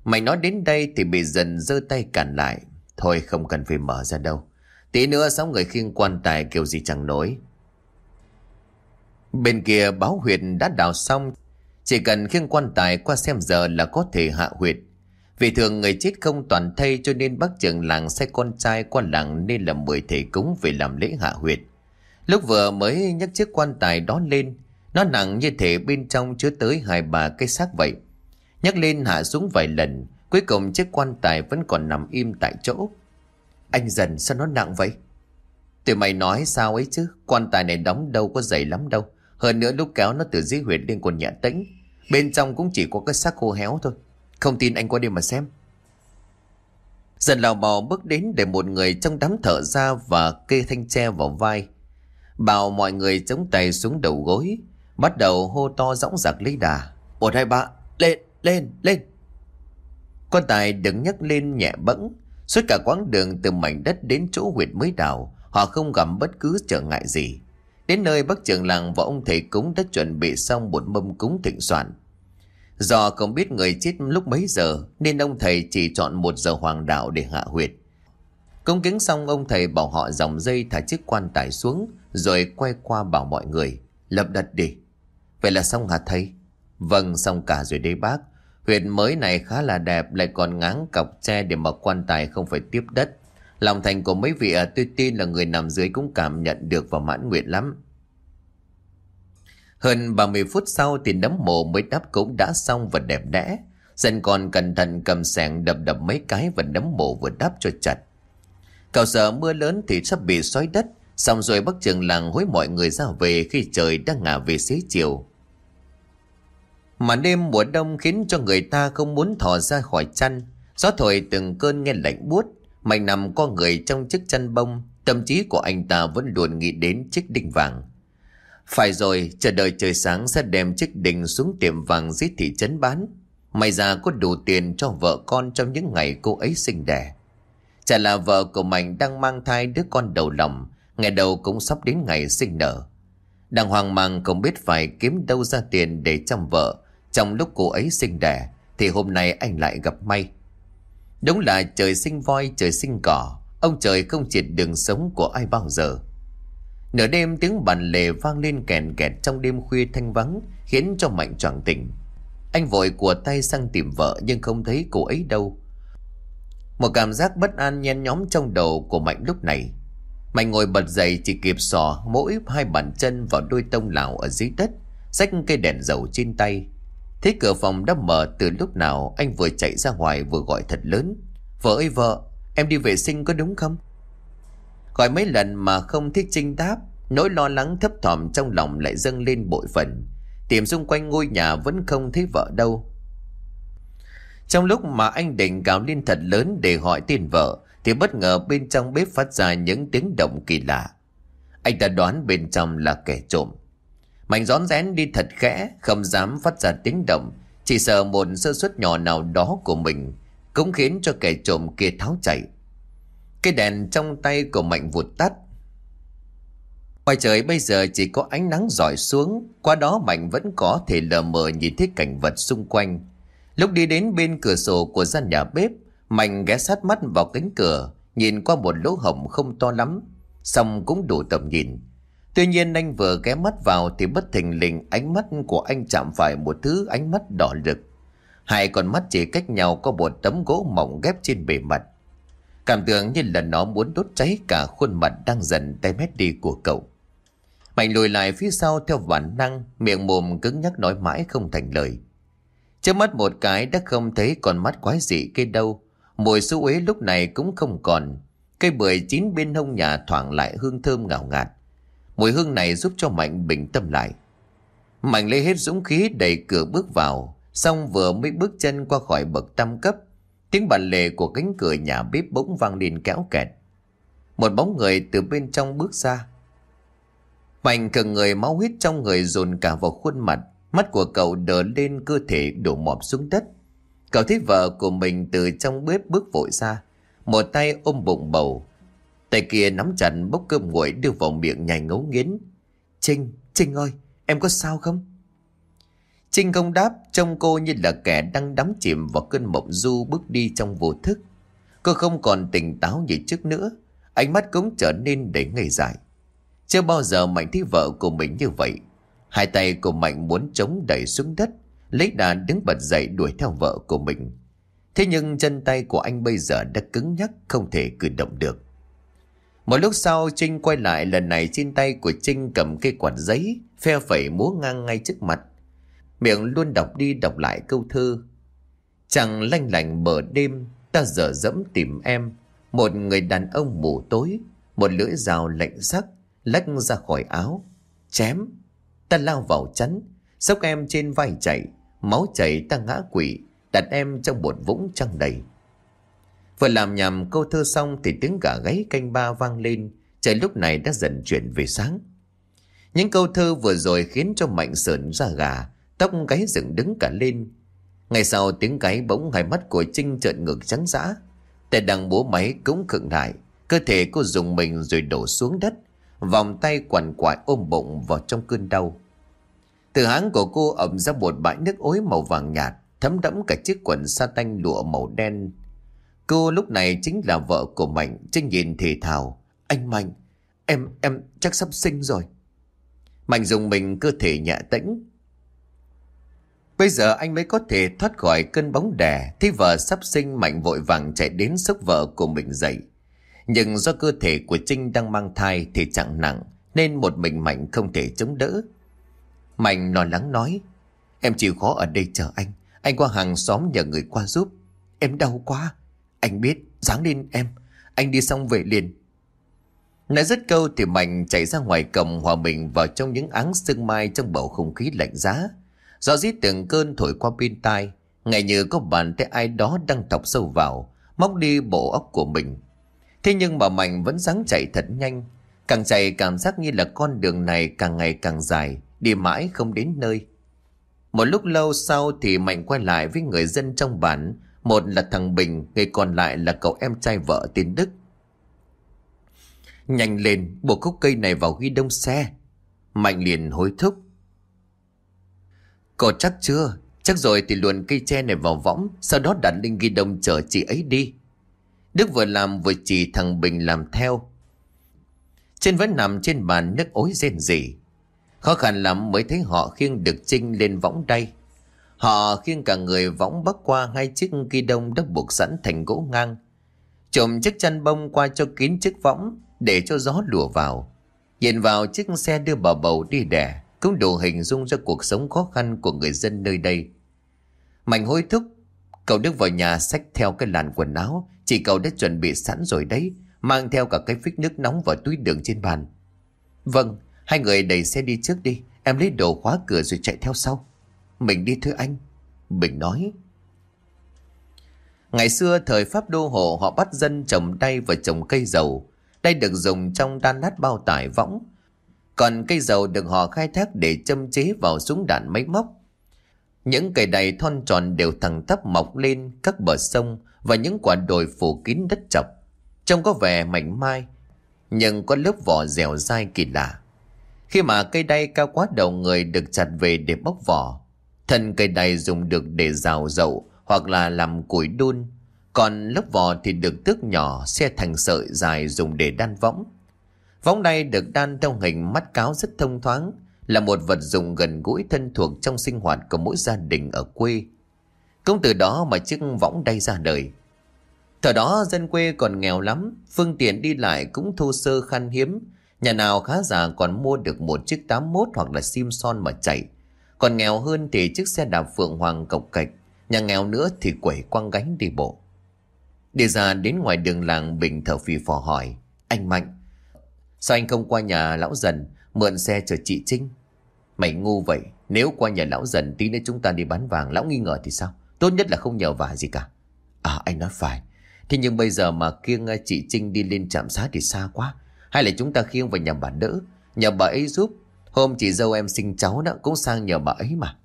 Mày nói đến đây thì bị dần giơ tay cản lại. Thôi không cần phải mở ra đâu. Tí nữa sáu người khiêng quan tài kiểu gì chẳng nổi. Bên kia báo huyệt đã đào xong. Chỉ cần khiêng quan tài qua xem giờ là có thể hạ huyệt. Vì thường người chết không toàn thây cho nên bác trưởng làng sai con trai qua làng nên là mười thể cúng về làm lễ hạ huyệt. Lúc vừa mới nhấc chiếc quan tài đó lên, nó nặng như thể bên trong chứa tới hai ba cái xác vậy. Nhấc lên hạ xuống vài lần, cuối cùng chiếc quan tài vẫn còn nằm im tại chỗ. Anh dần sao nó nặng vậy? Tụi mày nói sao ấy chứ, quan tài này đóng đâu có dày lắm đâu. Hơn nữa lúc kéo nó từ dưới huyệt lên còn nhẹ tĩnh. Bên trong cũng chỉ có cái xác khô héo thôi. Không tin anh qua đây mà xem. Dần lào bò bước đến để một người trong đám thở ra và kê thanh tre vào vai. Bảo mọi người chống tay xuống đầu gối, bắt đầu hô to dõng dạc lấy đà. Một hai ba, lên, lên, lên. Quan tài đứng nhấc lên nhẹ bẫng, suốt cả quãng đường từ mảnh đất đến chỗ huyệt mới đào, họ không gặp bất cứ trở ngại gì. Đến nơi bác trưởng làng và ông thầy cúng đã chuẩn bị xong một mâm cúng thịnh soạn. Do không biết người chết lúc mấy giờ nên ông thầy chỉ chọn một giờ hoàng đạo để hạ huyệt. Công kính xong ông thầy bảo họ dòng dây thả chiếc quan tài xuống rồi quay qua bảo mọi người lập đặt đi. Vậy là xong hả thầy? Vâng xong cả rồi đấy bác. Huyệt mới này khá là đẹp lại còn ngáng cọc tre để mà quan tài không phải tiếp đất. Lòng thành của mấy vị à, tôi tin là người nằm dưới cũng cảm nhận được và mãn nguyện lắm. Hơn 30 phút sau thì nấm mồ mới đắp cũng đã xong và đẹp đẽ. Dân còn cẩn thận cầm sẻng đập đập mấy cái và nấm mồ vừa đắp cho chặt. Cậu sợ mưa lớn thì sắp bị xói đất. Xong rồi bắc trường làng hối mọi người ra về khi trời đang ngả về xế chiều. Mà đêm mùa đông khiến cho người ta không muốn thò ra khỏi chăn. Gió thổi từng cơn nghe lạnh buốt. Mạnh nằm co người trong chiếc chăn bông. Tâm trí của anh ta vẫn luôn nghĩ đến chiếc đinh vàng. Phải rồi, chờ đợi trời sáng sẽ đem chiếc đình xuống tiệm vàng dưới thị trấn bán. May ra có đủ tiền cho vợ con trong những ngày cô ấy sinh đẻ. Chả là vợ của Mạnh đang mang thai đứa con đầu lòng, ngày đầu cũng sắp đến ngày sinh nở. Đang hoang mang không biết phải kiếm đâu ra tiền để chăm vợ trong lúc cô ấy sinh đẻ, thì hôm nay anh lại gặp may. Đúng là trời sinh voi, trời sinh cỏ, ông trời không triệt đường sống của ai bao giờ. Nửa đêm tiếng bàn lề vang lên kèn kẹt trong đêm khuya thanh vắng khiến cho Mạnh choàng tỉnh. Anh vội của tay sang tìm vợ nhưng không thấy cô ấy đâu. Một cảm giác bất an nhen nhóm trong đầu của Mạnh lúc này. Mạnh ngồi bật dậy chỉ kịp sò mỗi hai bàn chân vào đôi tông lào ở dưới đất, xách cây đèn dầu trên tay. Thấy cửa phòng đã mở từ lúc nào anh vừa chạy ra ngoài vừa gọi thật lớn. Vợ ơi vợ, em đi vệ sinh có đúng không? Gọi mấy lần mà không thích trinh đáp, Nỗi lo lắng thấp thỏm trong lòng lại dâng lên bội phần. Tìm xung quanh ngôi nhà vẫn không thấy vợ đâu. Trong lúc mà anh định gào lên thật lớn để hỏi tên vợ, Thì bất ngờ bên trong bếp phát ra những tiếng động kỳ lạ. Anh ta đoán bên trong là kẻ trộm. Mạnh rón rén đi thật khẽ, Không dám phát ra tiếng động, Chỉ sợ một sơ suất nhỏ nào đó của mình Cũng khiến cho kẻ trộm kia tháo chạy cái đèn trong tay của Mạnh vụt tắt. Ngoài trời bây giờ chỉ có ánh nắng rọi xuống, qua đó Mạnh vẫn có thể lờ mờ nhìn thấy cảnh vật xung quanh. Lúc đi đến bên cửa sổ của gian nhà bếp, Mạnh ghé sát mắt vào cánh cửa, nhìn qua một lỗ hổng không to lắm, xong cũng đủ tầm nhìn. Tuy nhiên anh vừa ghé mắt vào thì bất thình lình ánh mắt của anh chạm phải một thứ ánh mắt đỏ rực. Hai con mắt chỉ cách nhau có một tấm gỗ mỏng ghép trên bề mặt. Cảm tưởng như là nó muốn đốt cháy cả khuôn mặt đang dần tay mét đi của cậu. Mạnh lùi lại phía sau theo bản năng, miệng mồm cứng nhắc nói mãi không thành lời. Trước mắt một cái đã không thấy còn mắt quái dị cây đâu. Mùi xú uế lúc này cũng không còn. Cây bưởi chín bên hông nhà thoảng lại hương thơm ngào ngạt. Mùi hương này giúp cho Mạnh bình tâm lại. Mạnh lấy hết dũng khí đẩy cửa bước vào, xong vừa mới bước chân qua khỏi bậc tam cấp Tiếng bàn lề của cánh cửa nhà bếp bỗng vang lên kéo kẹt. Một bóng người từ bên trong bước ra. Mạnh cần người máu huyết trong người dồn cả vào khuôn mặt. Mắt của cậu đờ lên cơ thể đổ mọp xuống đất. Cậu thấy vợ của mình từ trong bếp bước vội ra. Một tay ôm bụng bầu. Tay kia nắm chặt bốc cơm nguội đưa vào miệng nhai ngấu nghiến. Trinh, Trinh ơi, em có sao không? Trinh không đáp, trông cô như là kẻ đang đắm chìm vào cơn mộng du bước đi trong vô thức. Cô không còn tỉnh táo như trước nữa, ánh mắt cũng trở nên đầy ngây dại. Chưa bao giờ Mạnh thấy vợ của mình như vậy. Hai tay của Mạnh muốn chống đẩy xuống đất, lấy đà đứng bật dậy đuổi theo vợ của mình. Thế nhưng chân tay của anh bây giờ đã cứng nhắc không thể cử động được. Một lúc sau Trinh quay lại lần này trên tay của Trinh cầm cây quạt giấy, phe phẩy múa ngang ngay trước mặt. Miệng luôn đọc đi đọc lại câu thơ. Chẳng lanh lành bờ đêm, ta dở dẫm tìm em. Một người đàn ông mù tối, một lưỡi dao lạnh sắc, lách ra khỏi áo. Chém, ta lao vào chắn, sốc em trên vai chạy, máu chảy ta ngã quỵ, đặt em trong một vũng trăng đầy. Vừa làm nhầm câu thơ xong thì tiếng gà gáy canh ba vang lên, trời lúc này đã dần chuyển về sáng. Những câu thơ vừa rồi khiến cho Mạnh sờn ra gà, tóc gáy dựng đứng cả lên. Ngày sau tiếng gáy bỗng hai mắt của Trinh trợn ngược trắng dã. Tay đằng bố máy cũng khựng lại, cơ thể cô dùng mình rồi đổ xuống đất, vòng tay quằn quại ôm bụng vào trong cơn đau. Từ háng của cô ẩm ra một bãi nước ối màu vàng nhạt, thấm đẫm cả chiếc quần sa tanh lụa màu đen Cô lúc này chính là vợ của Mạnh, Trinh nhìn thì thào. Anh Mạnh, em, em chắc sắp sinh rồi. Mạnh dùng mình cơ thể nhẹ tĩnh. Bây giờ anh mới có thể thoát khỏi cơn bóng đè, thấy vợ sắp sinh Mạnh vội vàng chạy đến sốc vợ của mình dậy. Nhưng do cơ thể của Trinh đang mang thai thì chẳng nặng, nên một mình Mạnh không thể chống đỡ. Mạnh lo lắng nói, em chịu khó ở đây chờ anh, anh qua hàng xóm nhờ người qua giúp. Em đau quá, anh biết, dáng lên em. Anh đi xong về liền. Nói dứt câu thì Mạnh chạy ra ngoài cầm hòa mình vào trong những áng sương mai trong bầu không khí lạnh giá. Gió rít từng cơn thổi qua bên tai. ngay như có bàn tay ai đó đang thọc sâu vào, móc đi bộ óc của mình. Thế nhưng mà Mạnh vẫn dáng chạy thật nhanh. Càng chạy cảm giác như là con đường này càng ngày càng dài, đi mãi không đến nơi. Một lúc lâu sau thì Mạnh quay lại với người dân trong bản một là thằng Bình, người còn lại là cậu em trai vợ tên Đức. Nhanh lên, buộc khúc cây này vào ghi đông xe. Mạnh liền hối thúc. Cô chắc chưa? Chắc rồi thì luồn cây tre này vào võng, sau đó đặt lên ghi đông chở chị ấy đi. Đức vừa làm vừa chỉ thằng Bình làm theo. Trên vẫn nằm trên bàn nước ối rên rỉ. Khó khăn lắm mới thấy họ khiêng được Trinh lên võng đây. Họ khiêng cả người võng bắc qua hai chiếc ghi đông đã buộc sẵn thành gỗ ngang. Trộm chiếc chăn bông qua cho kín chiếc võng để cho gió lùa vào. Nhìn vào chiếc xe đưa bà bầu đi đẻ cũng đủ hình dung ra cuộc sống khó khăn của người dân nơi đây. Mạnh hối thúc, cậu Đức vào nhà xách theo cái làn quần áo, chỉ cậu đã chuẩn bị sẵn rồi đấy, mang theo cả cái phích nước nóng và túi đường trên bàn. Vâng, hai người đẩy xe đi trước đi, em lấy đồ khóa cửa rồi chạy theo sau. Mình đi thưa anh. Bình nói. Ngày xưa thời Pháp đô hộ họ bắt dân trồng đay và trồng cây dầu. Đây được dùng trong đan nát bao tải võng. Còn cây dầu được họ khai thác để châm chế vào súng đạn máy móc. Những cây đầy thon tròn đều thẳng tắp mọc lên các bờ sông và những quả đồi phủ kín đất chọc. Trông có vẻ mảnh mai, nhưng có lớp vỏ dẻo dai kỳ lạ. Khi mà cây đay cao quá đầu người được chặt về để bóc vỏ, Thân cây đay dùng được để rào dậu hoặc là làm củi đun. Còn lớp vỏ thì được tước nhỏ, xe thành sợi dài dùng để đan võng. Võng đay được đan theo hình mắt cáo rất thông thoáng, là một vật dụng gần gũi thân thuộc trong sinh hoạt của mỗi gia đình ở quê. Cũng từ đó mà chiếc võng đay ra đời. Thời đó dân quê còn nghèo lắm, phương tiện đi lại cũng thô sơ khăn hiếm. Nhà nào khá giả còn mua được một chiếc 81 hoặc là sim son mà chạy. Còn nghèo hơn thì chiếc xe đạp phượng hoàng cộc cạch, nhà nghèo nữa thì quẩy quăng gánh đi bộ. Đi ra đến ngoài đường làng Bình thở phì phò hỏi, anh Mạnh, sao anh không qua nhà lão dần mượn xe chở chị Trinh? Mày ngu vậy, nếu qua nhà lão dần tí nữa chúng ta đi bán vàng, lão nghi ngờ thì sao? Tốt nhất là không nhờ vả gì cả. À anh nói phải, thế nhưng bây giờ mà kiêng à, chị Trinh đi lên trạm xá thì xa quá. Hay là chúng ta khiêng vào nhà bà đỡ, nhờ bà ấy giúp Hôm chị dâu em sinh cháu đó cũng sang nhờ bà ấy mà.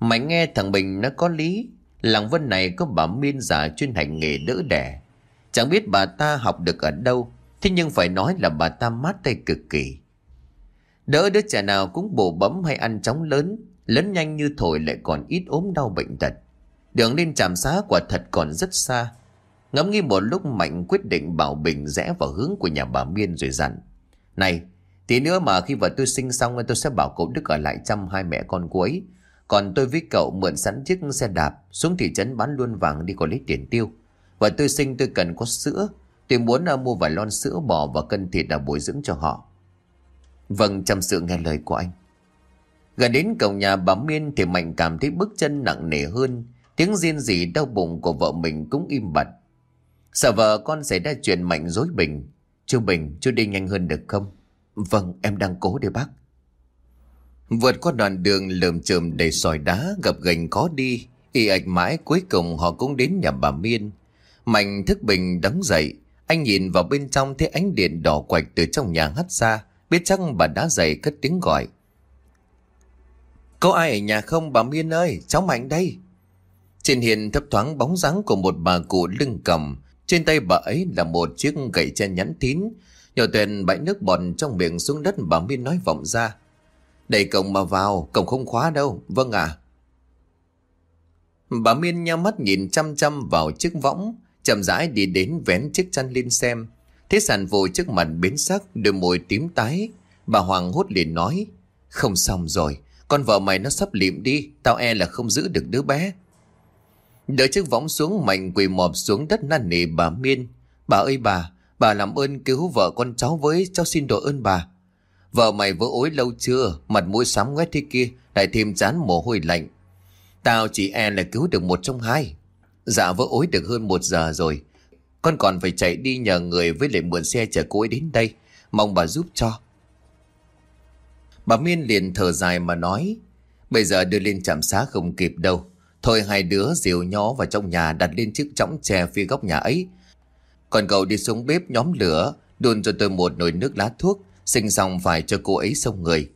Mày nghe thằng Bình nó có lý. Làng Vân này có bà Miên già chuyên hành nghề đỡ đẻ. Chẳng biết bà ta học được ở đâu, thế nhưng phải nói là bà ta mát tay cực kỳ. Đỡ đứa trẻ nào cũng bổ bấm hay ăn chóng lớn, lớn nhanh như thổi lại còn ít ốm đau bệnh tật. Đường lên trạm xá quả thật còn rất xa. Ngẫm nghĩ một lúc Mạnh quyết định bảo Bình rẽ vào hướng của nhà bà Miên rồi dặn. Này, tí nữa mà khi vợ tôi sinh xong tôi sẽ bảo cậu Đức ở lại chăm hai mẹ con cuối. Còn tôi với cậu mượn sẵn chiếc xe đạp xuống thị trấn bán luôn vàng đi có lấy tiền tiêu. Vợ tôi sinh tôi cần có sữa. Tôi muốn uh, mua vài lon sữa bò và cân thịt đã bồi dưỡng cho họ. Vâng, chăm sự nghe lời của anh. Gần đến cổng nhà bà Miên thì Mạnh cảm thấy bước chân nặng nề hơn. Tiếng riêng gì đau bụng của vợ mình cũng im bặt. Sợ vợ con xảy ra chuyện Mạnh dối Bình. Chú Bình, chú đi nhanh hơn được không? Vâng, em đang cố để bác. Vượt qua đoạn đường lởm chởm đầy sỏi đá gập gành khó đi. Y ạch mãi cuối cùng họ cũng đến nhà bà Miên. Mạnh thức Bình đứng dậy. Anh nhìn vào bên trong thấy ánh điện đỏ quạch từ trong nhà hắt ra. Biết chắc bà đã dậy cất tiếng gọi. Có ai ở nhà không bà Miên ơi, cháu Mạnh đây. Trên hiền thấp thoáng bóng dáng của một bà cụ lưng cầm. Trên tay bà ấy là một chiếc gậy chân nhắn tín. Nhỏ tuyền bãi nước bọt trong miệng xuống đất bà Miên nói vọng ra. Đẩy cổng mà vào, cổng không khóa đâu. Vâng ạ. À. Bà Miên nhắm mắt nhìn chăm chăm vào chiếc võng, chậm rãi đi đến vén chiếc chăn lên xem. Thế sản vụ trước mặt biến sắc, đôi môi tím tái. Bà Hoàng hốt liền nói, không xong rồi, con vợ mày nó sắp liệm đi, tao e là không giữ được đứa bé. Đợi chiếc võng xuống mạnh quỳ mọp xuống đất năn nỉ bà Miên. Bà ơi bà, bà làm ơn cứu vợ con cháu với, cháu xin đội ơn bà. Vợ mày vỡ ối lâu chưa, mặt mũi sám ngoét thế kia, lại thêm chán mồ hôi lạnh. Tao chỉ e là cứu được một trong hai. Dạ vỡ ối được hơn một giờ rồi. Con còn phải chạy đi nhờ người với lại mượn xe chở cô ấy đến đây. Mong bà giúp cho. Bà Miên liền thở dài mà nói. Bây giờ đưa lên trạm xá không kịp đâu. Thôi hai đứa dìu nhó vào trong nhà đặt lên chiếc chõng tre phía góc nhà ấy. Còn cậu đi xuống bếp nhóm lửa, đun cho tôi một nồi nước lá thuốc, sinh xong phải cho cô ấy xông người.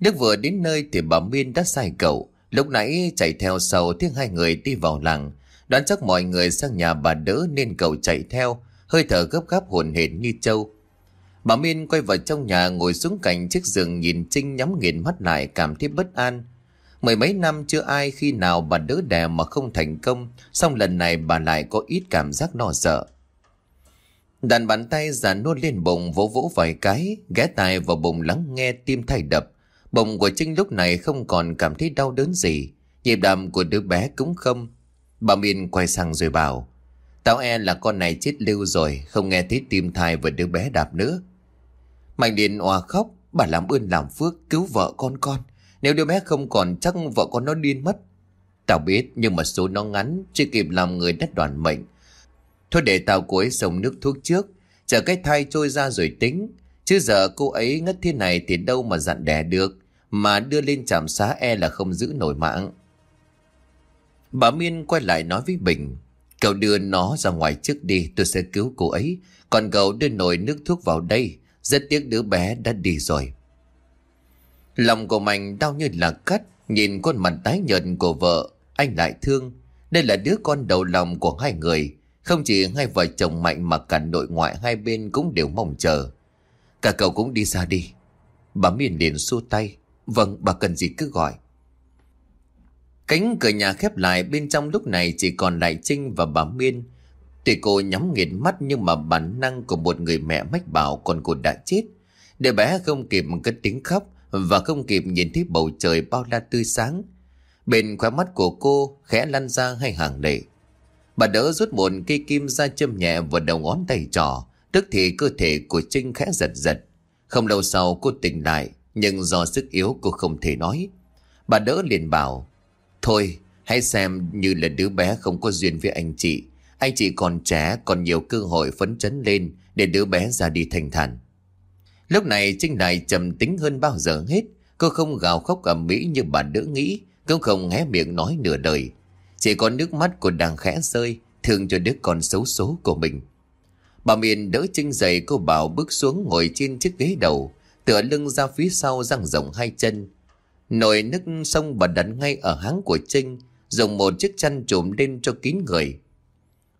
Đức vừa đến nơi thì bà Miên đã sai cậu, lúc nãy chạy theo sau tiếng hai người đi vào làng. Đoán chắc mọi người sang nhà bà đỡ nên cậu chạy theo, hơi thở gấp gáp hồn hển như trâu. Bà Miên quay vào trong nhà ngồi xuống cạnh chiếc giường nhìn Trinh nhắm nghiền mắt lại cảm thấy bất an. Mười mấy năm chưa ai khi nào bà đỡ đẻ mà không thành công, xong lần này bà lại có ít cảm giác lo sợ. Đàn bàn tay già nuốt lên bụng vỗ vỗ vài cái, ghé tai vào bụng lắng nghe tim thay đập. Bụng của Trinh lúc này không còn cảm thấy đau đớn gì, nhịp đập của đứa bé cũng không. Bà Miên quay sang rồi bảo, Tao e là con này chết lưu rồi, không nghe thấy tim thai và đứa bé đạp nữa. Mạnh Điền òa khóc, bà làm ơn làm phước cứu vợ con con. Nếu đứa bé không còn chắc vợ con nó điên mất. Tao biết nhưng mà số nó ngắn, chưa kịp làm người đất đoàn mệnh. Thôi để tao cô ấy nước thuốc trước, chờ cái thai trôi ra rồi tính. Chứ giờ cô ấy ngất thế này thì đâu mà dặn đẻ được, mà đưa lên trạm xá e là không giữ nổi mạng. Bà Miên quay lại nói với Bình, cậu đưa nó ra ngoài trước đi, tôi sẽ cứu cô ấy. Còn cậu đưa nồi nước thuốc vào đây, rất tiếc đứa bé đã đi rồi. Lòng của Mạnh đau như là cắt, nhìn khuôn mặt tái nhợt của vợ, anh lại thương. Đây là đứa con đầu lòng của hai người, không chỉ hai vợ chồng Mạnh mà cả nội ngoại hai bên cũng đều mong chờ. Cả cậu cũng đi ra đi. Bà Miên liền xua tay. Vâng, bà cần gì cứ gọi. Cánh cửa nhà khép lại bên trong lúc này chỉ còn lại Trinh và bà Miên. Tuy cô nhắm nghiền mắt nhưng mà bản năng của một người mẹ mách bảo con cô đã chết. Đứa bé không kịp cất tiếng khóc và không kịp nhìn thấy bầu trời bao la tươi sáng. Bên khóe mắt của cô khẽ lăn ra hai hàng lệ. Bà đỡ rút một cây kim ra châm nhẹ vào đầu ngón tay trỏ, tức thì cơ thể của Trinh khẽ giật giật. Không lâu sau cô tỉnh lại, nhưng do sức yếu cô không thể nói. Bà đỡ liền bảo, Thôi, hãy xem như là đứa bé không có duyên với anh chị. Anh chị còn trẻ, còn nhiều cơ hội phấn chấn lên để đứa bé ra đi thành thản. Lúc này Trinh Đại trầm tính hơn bao giờ hết. Cô không gào khóc ầm mỹ như bà đỡ nghĩ, cũng không hé miệng nói nửa đời. Chỉ có nước mắt của đang khẽ rơi, thương cho đứa con xấu số của mình. Bà Miền đỡ Trinh dậy cô bảo bước xuống ngồi trên chiếc ghế đầu, tựa lưng ra phía sau răng rộng hai chân. Nồi nước sông bà đặt ngay ở háng của Trinh, Dùng một chiếc chăn trùm lên cho kín người.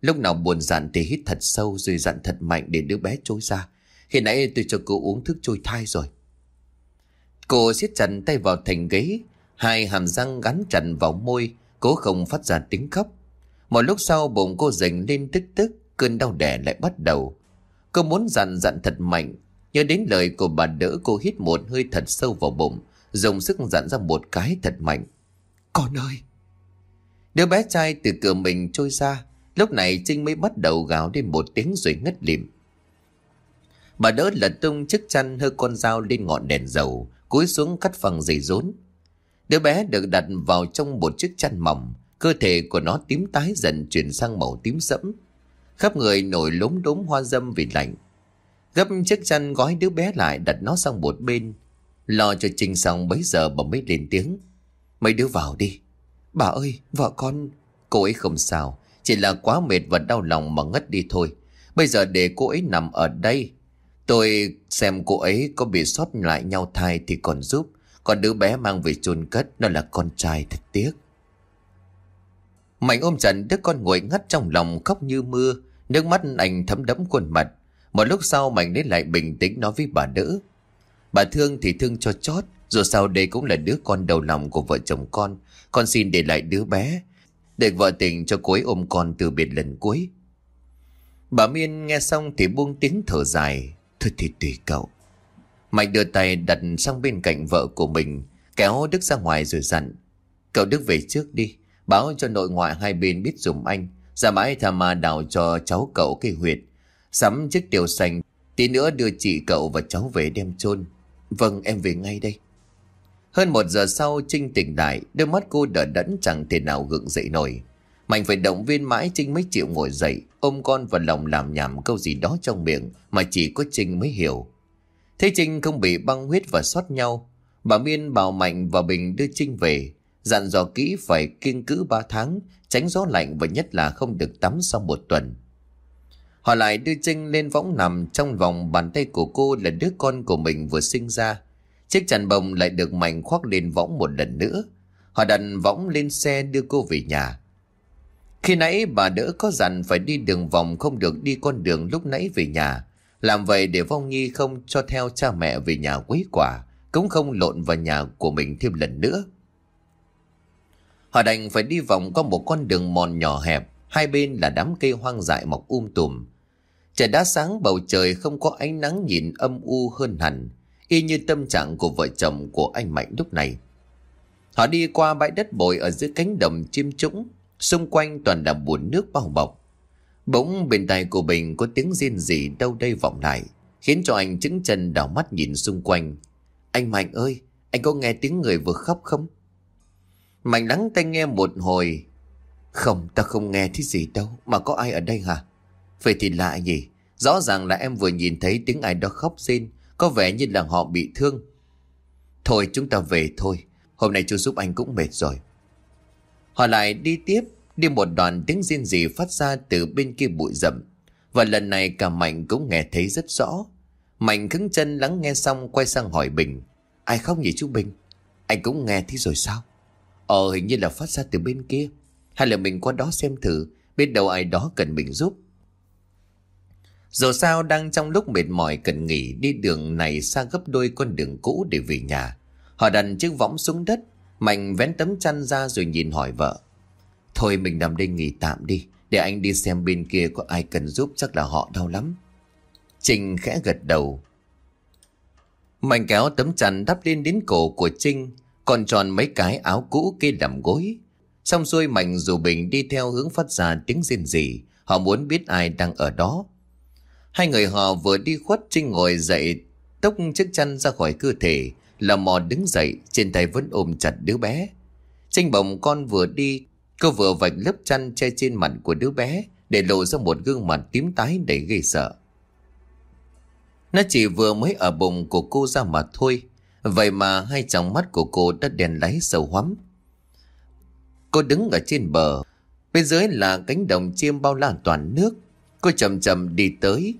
Lúc nào buồn dặn thì hít thật sâu Rồi dặn thật mạnh để đứa bé trôi ra. Khi nãy tôi cho cô uống thức trôi thai rồi. Cô siết chặt tay vào thành ghế Hai hàm răng gắn chặt vào môi Cố không phát ra tiếng khóc. Một lúc sau bụng cô dành lên tức tức Cơn đau đẻ lại bắt đầu. Cô muốn dặn dặn thật mạnh Nhớ đến lời của bà đỡ cô hít một hơi thật sâu vào bụng. Dùng sức dặn ra một cái thật mạnh. Con ơi! Đứa bé trai từ cửa mình trôi ra, Lúc này Trinh mới bắt đầu gào lên một tiếng rồi ngất lịm. Bà đỡ lật tung chiếc chăn hơi con dao lên ngọn đèn dầu, Cúi xuống cắt phần dày rốn. Đứa bé được đặt vào trong một chiếc chăn mỏng, Cơ thể của nó tím tái dần chuyển sang màu tím sẫm. Khắp người nổi lốm đốm hoa dâm vì lạnh. Gấp chiếc chăn gói đứa bé lại đặt nó sang một bên Lo cho Trinh xong bấy giờ bà mới lên tiếng. Mấy đứa vào đi. Bà ơi, vợ con, Cô ấy không sao. Chỉ là quá mệt và đau lòng mà ngất đi thôi. Bây giờ để cô ấy nằm ở đây, Tôi xem cô ấy có bị sót lại nhau thai thì còn giúp. Còn đứa bé mang về chôn cất, Nó là con trai thật tiếc. Mạnh ôm chặt đứa con ngồi ngắt trong lòng khóc như mưa, Nước mắt anh thấm đẫm khuôn mặt. Một lúc sau Mạnh đến lại bình tĩnh nói với bà đỡ. Bà thương thì thương cho chót, Dù sao đây cũng là đứa con đầu lòng của vợ chồng con. Con xin để lại đứa bé, Để vợ tình cho cô ấy ôm con từ biệt lần cuối. Bà Miên nghe xong thì buông tiếng thở dài. Thôi thì tùy cậu. Mạnh đưa tay đặt sang bên cạnh vợ của mình, Kéo Đức ra ngoài rồi dặn. Cậu Đức về trước đi, Báo cho nội ngoại hai bên biết dùng anh. Ra mãi thà mà đào cho cháu cậu cây huyệt. Sắm chiếc tiểu xanh Tí nữa đưa chị cậu và cháu về đem chôn. Vâng em về ngay đây. Hơn một giờ sau, Trinh tỉnh lại, Đôi mắt cô đỡ đẫn chẳng thể nào gượng dậy nổi. Mạnh phải động viên mãi, Trinh mới chịu ngồi dậy, Ôm con vào lòng làm nhảm câu gì đó trong miệng Mà chỉ có Trinh mới hiểu. Thế Trinh không bị băng huyết và sót nhau, Bà Miên bảo Mạnh và Bình đưa Trinh về, Dặn dò kỹ phải kiêng cữ ba tháng, Tránh gió lạnh và nhất là không được tắm sau một tuần. Họ lại đưa Trinh lên võng nằm Trong vòng bàn tay của cô là đứa con của mình vừa sinh ra Chiếc chăn bông lại được Mạnh khoác lên võng một lần nữa Họ đặt võng lên xe đưa cô về nhà khi nãy bà đỡ có dặn phải đi đường vòng không được đi con đường lúc nãy về nhà. Làm vậy để Vong Nhi không cho theo cha mẹ về nhà quấy quả, cũng không lộn vào nhà của mình thêm lần nữa. Họ đành phải đi vòng qua một con đường mòn nhỏ hẹp, hai bên là đám cây hoang dại mọc um tùm. Trời đã sáng bầu trời không có ánh nắng nhìn âm u hơn hẳn, y như tâm trạng của vợ chồng của anh Mạnh lúc này. Họ đi qua bãi đất bồi ở dưới cánh đồng chim trũng, Xung quanh toàn là buồn nước bao bọc. Bỗng bên tai của Bình có tiếng riêng gì đâu đây vọng lại Khiến cho anh chứng chân đảo mắt nhìn xung quanh. Anh Mạnh ơi Anh có nghe tiếng người vừa khóc không? Mạnh lắng tai nghe một hồi. Không ta không nghe thấy gì đâu Mà có ai ở đây hả? Vậy thì lạ nhỉ Rõ ràng là em vừa nhìn thấy tiếng ai đó khóc xin Có vẻ như là họ bị thương Thôi chúng ta về thôi Hôm nay chú giúp anh cũng mệt rồi Họ lại đi tiếp, đi một đoạn tiếng riêng gì phát ra từ bên kia bụi rậm. Và lần này cả Mạnh cũng nghe thấy rất rõ. Mạnh cứng chân lắng nghe xong quay sang hỏi Bình. Ai khóc nhỉ chú Bình? Anh cũng nghe thấy rồi sao? Ờ hình như là phát ra từ bên kia. Hay là mình qua đó xem thử, biết đâu ai đó cần mình giúp. Dù sao đang trong lúc mệt mỏi cần nghỉ, đi đường này xa gấp đôi con đường cũ để về nhà. Họ đặt chiếc võng xuống đất, Mạnh vén tấm chăn ra rồi nhìn hỏi vợ. Thôi mình nằm đây nghỉ tạm đi. Để anh đi xem bên kia có ai cần giúp, chắc là họ đau lắm. Trinh khẽ gật đầu. Mạnh kéo tấm chăn đắp lên đến cổ của Trinh. Còn tròn mấy cái áo cũ kia làm gối. Xong xuôi Mạnh dù Bình đi theo hướng phát ra tiếng rên rỉ. Họ muốn biết ai đang ở đó. Hai người họ vừa đi khuất Trinh ngồi dậy, tốc chiếc chăn ra khỏi cơ thể là mò đứng dậy, Trên tay vẫn ôm chặt đứa bé. Tranh bồng con vừa đi, Cô vừa vạch lớp chăn che trên mặt của đứa bé Để lộ ra một gương mặt tím tái đầy gây sợ. Nó chỉ vừa mới ở bụng của cô ra mà thôi, Vậy mà hai tròng mắt của cô đã đèn láy sầu hoắm. Cô đứng ở trên bờ, Bên dưới là cánh đồng chiêm bao la toàn nước. Cô chậm chậm đi tới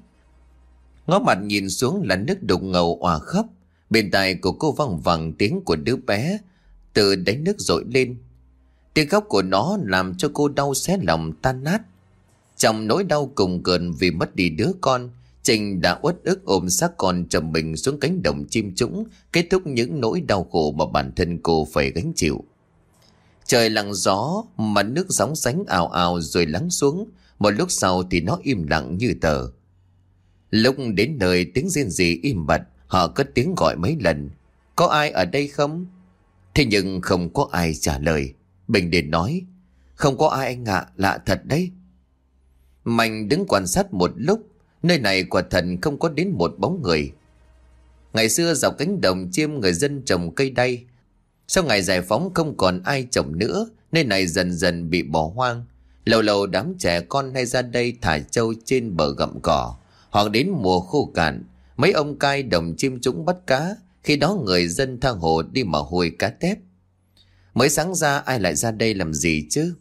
Ngó mặt nhìn xuống là nước đục ngầu òa khắp Bên tai của cô văng vẳng tiếng của đứa bé từ đánh nước dội lên. Tiếng khóc của nó làm cho cô đau xé lòng tan nát. Trong nỗi đau cùng cơn vì mất đi đứa con, Trình đã uất ức ôm xác con trầm mình xuống cánh đồng chim trũng, kết thúc những nỗi đau khổ mà bản thân cô phải gánh chịu. Trời lặng gió, mà nước sóng sánh ào ào rồi lắng xuống, một lúc sau thì nó im lặng như tờ. Lúc đến nơi tiếng riêng gì im bặt, họ cất tiếng gọi mấy lần. Có ai ở đây không? Thế nhưng không có ai trả lời. Bình Điền nói, không có ai anh ạ, lạ thật đấy. Mạnh đứng quan sát một lúc, nơi này quả thần không có đến một bóng người. Ngày xưa dọc cánh đồng chiêm người dân trồng cây đay. Sau ngày giải phóng không còn ai trồng nữa, nơi này dần dần bị bỏ hoang. Lâu lâu đám trẻ con hay ra đây thả trâu trên bờ gặm cỏ. Hoặc đến mùa khô cạn, mấy ông cai đồng chim chúng bắt cá, khi đó người dân thang hồ đi mà hồi cá tép. Mới sáng ra ai lại ra đây làm gì chứ?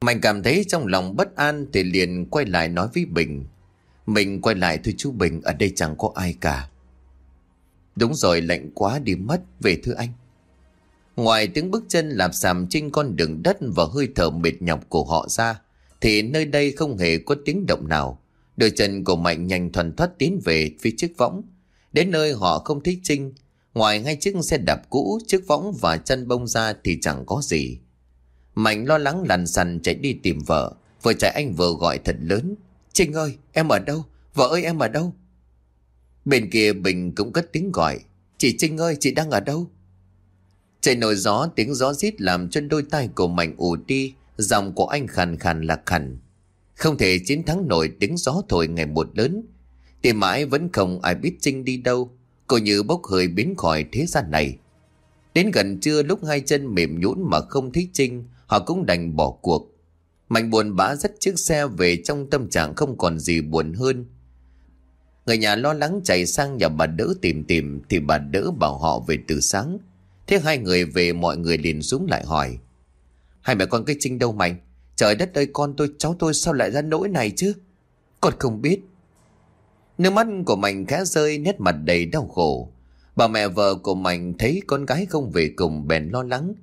Mạnh cảm thấy trong lòng bất an thì liền quay lại nói với Bình. Mình quay lại thôi chú Bình, ở đây chẳng có ai cả. Đúng rồi, lạnh quá đi mất, về thưa anh. Ngoài tiếng bước chân lạp xàm trên con đường đất và hơi thở mệt nhọc của họ ra, thì nơi đây không hề có tiếng động nào. Đôi chân của Mạnh nhanh thuần thoát tiến về phía chiếc võng. Đến nơi họ không thấy Trinh, ngoài ngay chiếc xe đạp cũ, chiếc võng và chân bông ra thì chẳng có gì. Mạnh lo lắng lằn sằn chạy đi tìm vợ, vừa chạy anh vừa gọi thật lớn. Trinh ơi, em ở đâu? Vợ ơi, em ở đâu? Bên kia Bình cũng cất tiếng gọi. Chị Trinh ơi, chị đang ở đâu? Trời nổi gió, tiếng gió rít làm cho đôi tay của Mạnh ù đi, Giọng của anh khàn khàn lạc khàn. Không thể chiến thắng nổi tiếng gió thổi ngày một lớn. Tìm mãi vẫn không ai biết Trinh đi đâu. Cô như bốc hơi biến khỏi thế gian này. Đến gần trưa lúc hai chân mềm nhũn mà không thấy Trinh, họ cũng đành bỏ cuộc. Mạnh buồn bã dắt chiếc xe về trong tâm trạng không còn gì buồn hơn. Người nhà lo lắng chạy sang nhà bà đỡ tìm tìm thì bà đỡ bảo họ về từ sáng. Thế hai người về mọi người liền xuống lại hỏi. Hai mẹ con cái Trinh đâu mày? Trời đất ơi, con tôi, cháu tôi sao lại ra nỗi này chứ? Con không biết. Nước mắt của mình khẽ rơi, nét mặt đầy đau khổ. Bà mẹ vợ của mình thấy con gái không về cùng, bèn lo lắng.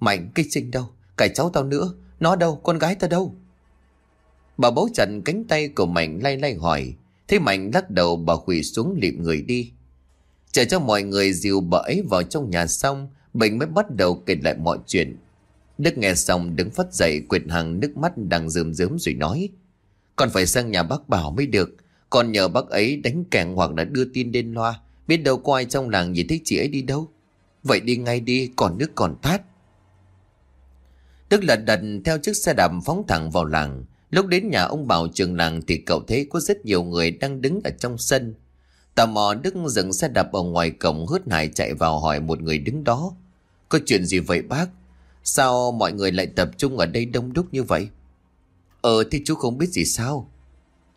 Mạnh, cái Trinh đâu? Cả cháu tao nữa. Nó đâu? Con gái tao đâu? Bà bấu chặt cánh tay của Mạnh, lay lay hỏi. Thế Mạnh lắc đầu, bà quỳ xuống liệm người đi. Chờ cho mọi người dìu bà ấy vào trong nhà xong, Bình mới bắt đầu kể lại mọi chuyện. Đức nghe xong đứng phát dậy quyệt hàng nước mắt đang rơm rớm rồi nói. còn phải sang nhà bác Bảo mới được. còn nhờ bác ấy đánh kẻng hoặc là đưa tin lên loa. Biết đâu có ai trong làng nhìn thấy chị ấy đi đâu. Vậy đi ngay đi, còn nước còn tát. Tức là đặt theo chiếc xe đạp phóng thẳng vào làng. Lúc đến nhà ông Bảo trường làng thì cậu thấy có rất nhiều người đang đứng ở trong sân. Tò mò Đức dừng xe đạp ở ngoài cổng hớt hải chạy vào hỏi một người đứng đó. Có chuyện gì vậy bác? Sao mọi người lại tập trung ở đây đông đúc như vậy? Ờ thì chú không biết gì sao.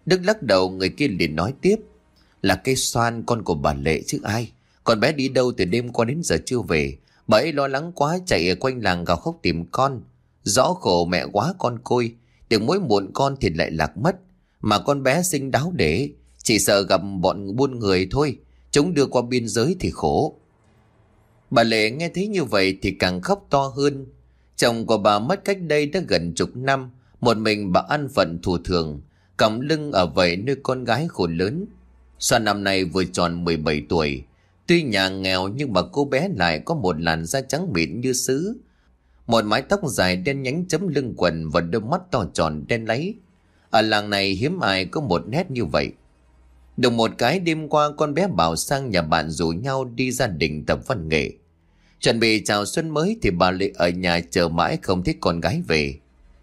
Đức lắc đầu, người kia liền nói tiếp. Là cây xoan con của bà Lệ chứ ai. Còn bé đi đâu từ đêm qua đến giờ chưa về. Bà ấy lo lắng quá, chạy quanh làng gào khóc tìm con. Rõ khổ mẹ quá con côi. Đừng mối muộn con thì lại lạc mất. Mà con bé sinh đáo để. Chỉ sợ gặp bọn buôn người thôi. Chúng đưa qua biên giới thì khổ. Bà Lệ nghe thấy như vậy thì càng khóc to hơn. Chồng của bà mất cách đây đã gần chục năm. Một mình bà ăn phận thủ thường. Còng lưng ở vậy nơi con gái khổ lớn. Xoa năm nay vừa tròn 17 tuổi. Tuy nhà nghèo nhưng mà cô bé lại có một làn da trắng mịn như sứ. Một mái tóc dài đen nhánh chấm lưng quần và đôi mắt to tròn đen lấy. Ở làng này hiếm ai có một nét như vậy. Được một cái đêm qua con bé Bảo sang nhà bạn rủ nhau đi gia đình tập văn nghệ. Chuẩn bị chào xuân mới thì bà Lệ ở nhà chờ mãi không thấy con gái về.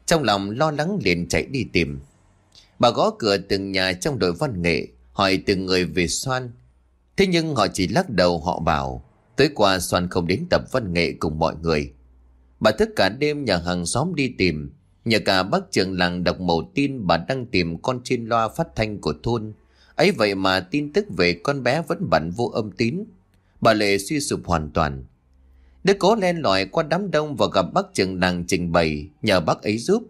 Trong lòng lo lắng liền chạy đi tìm. Bà gõ cửa từng nhà trong đội văn nghệ, hỏi từng người về Xoan. Thế nhưng họ chỉ lắc đầu họ bảo, tới qua Xoan không đến tập văn nghệ cùng mọi người. Bà thức cả đêm nhà hàng xóm đi tìm, nhờ cả bác trưởng làng đọc mẫu tin bà đang tìm con trên loa phát thanh của thôn ấy vậy mà tin tức về con bé vẫn bận vô âm tín. Bà Lệ suy sụp hoàn toàn. Đức cố len lỏi qua đám đông và gặp bác trưởng làng trình bày nhờ bác ấy giúp.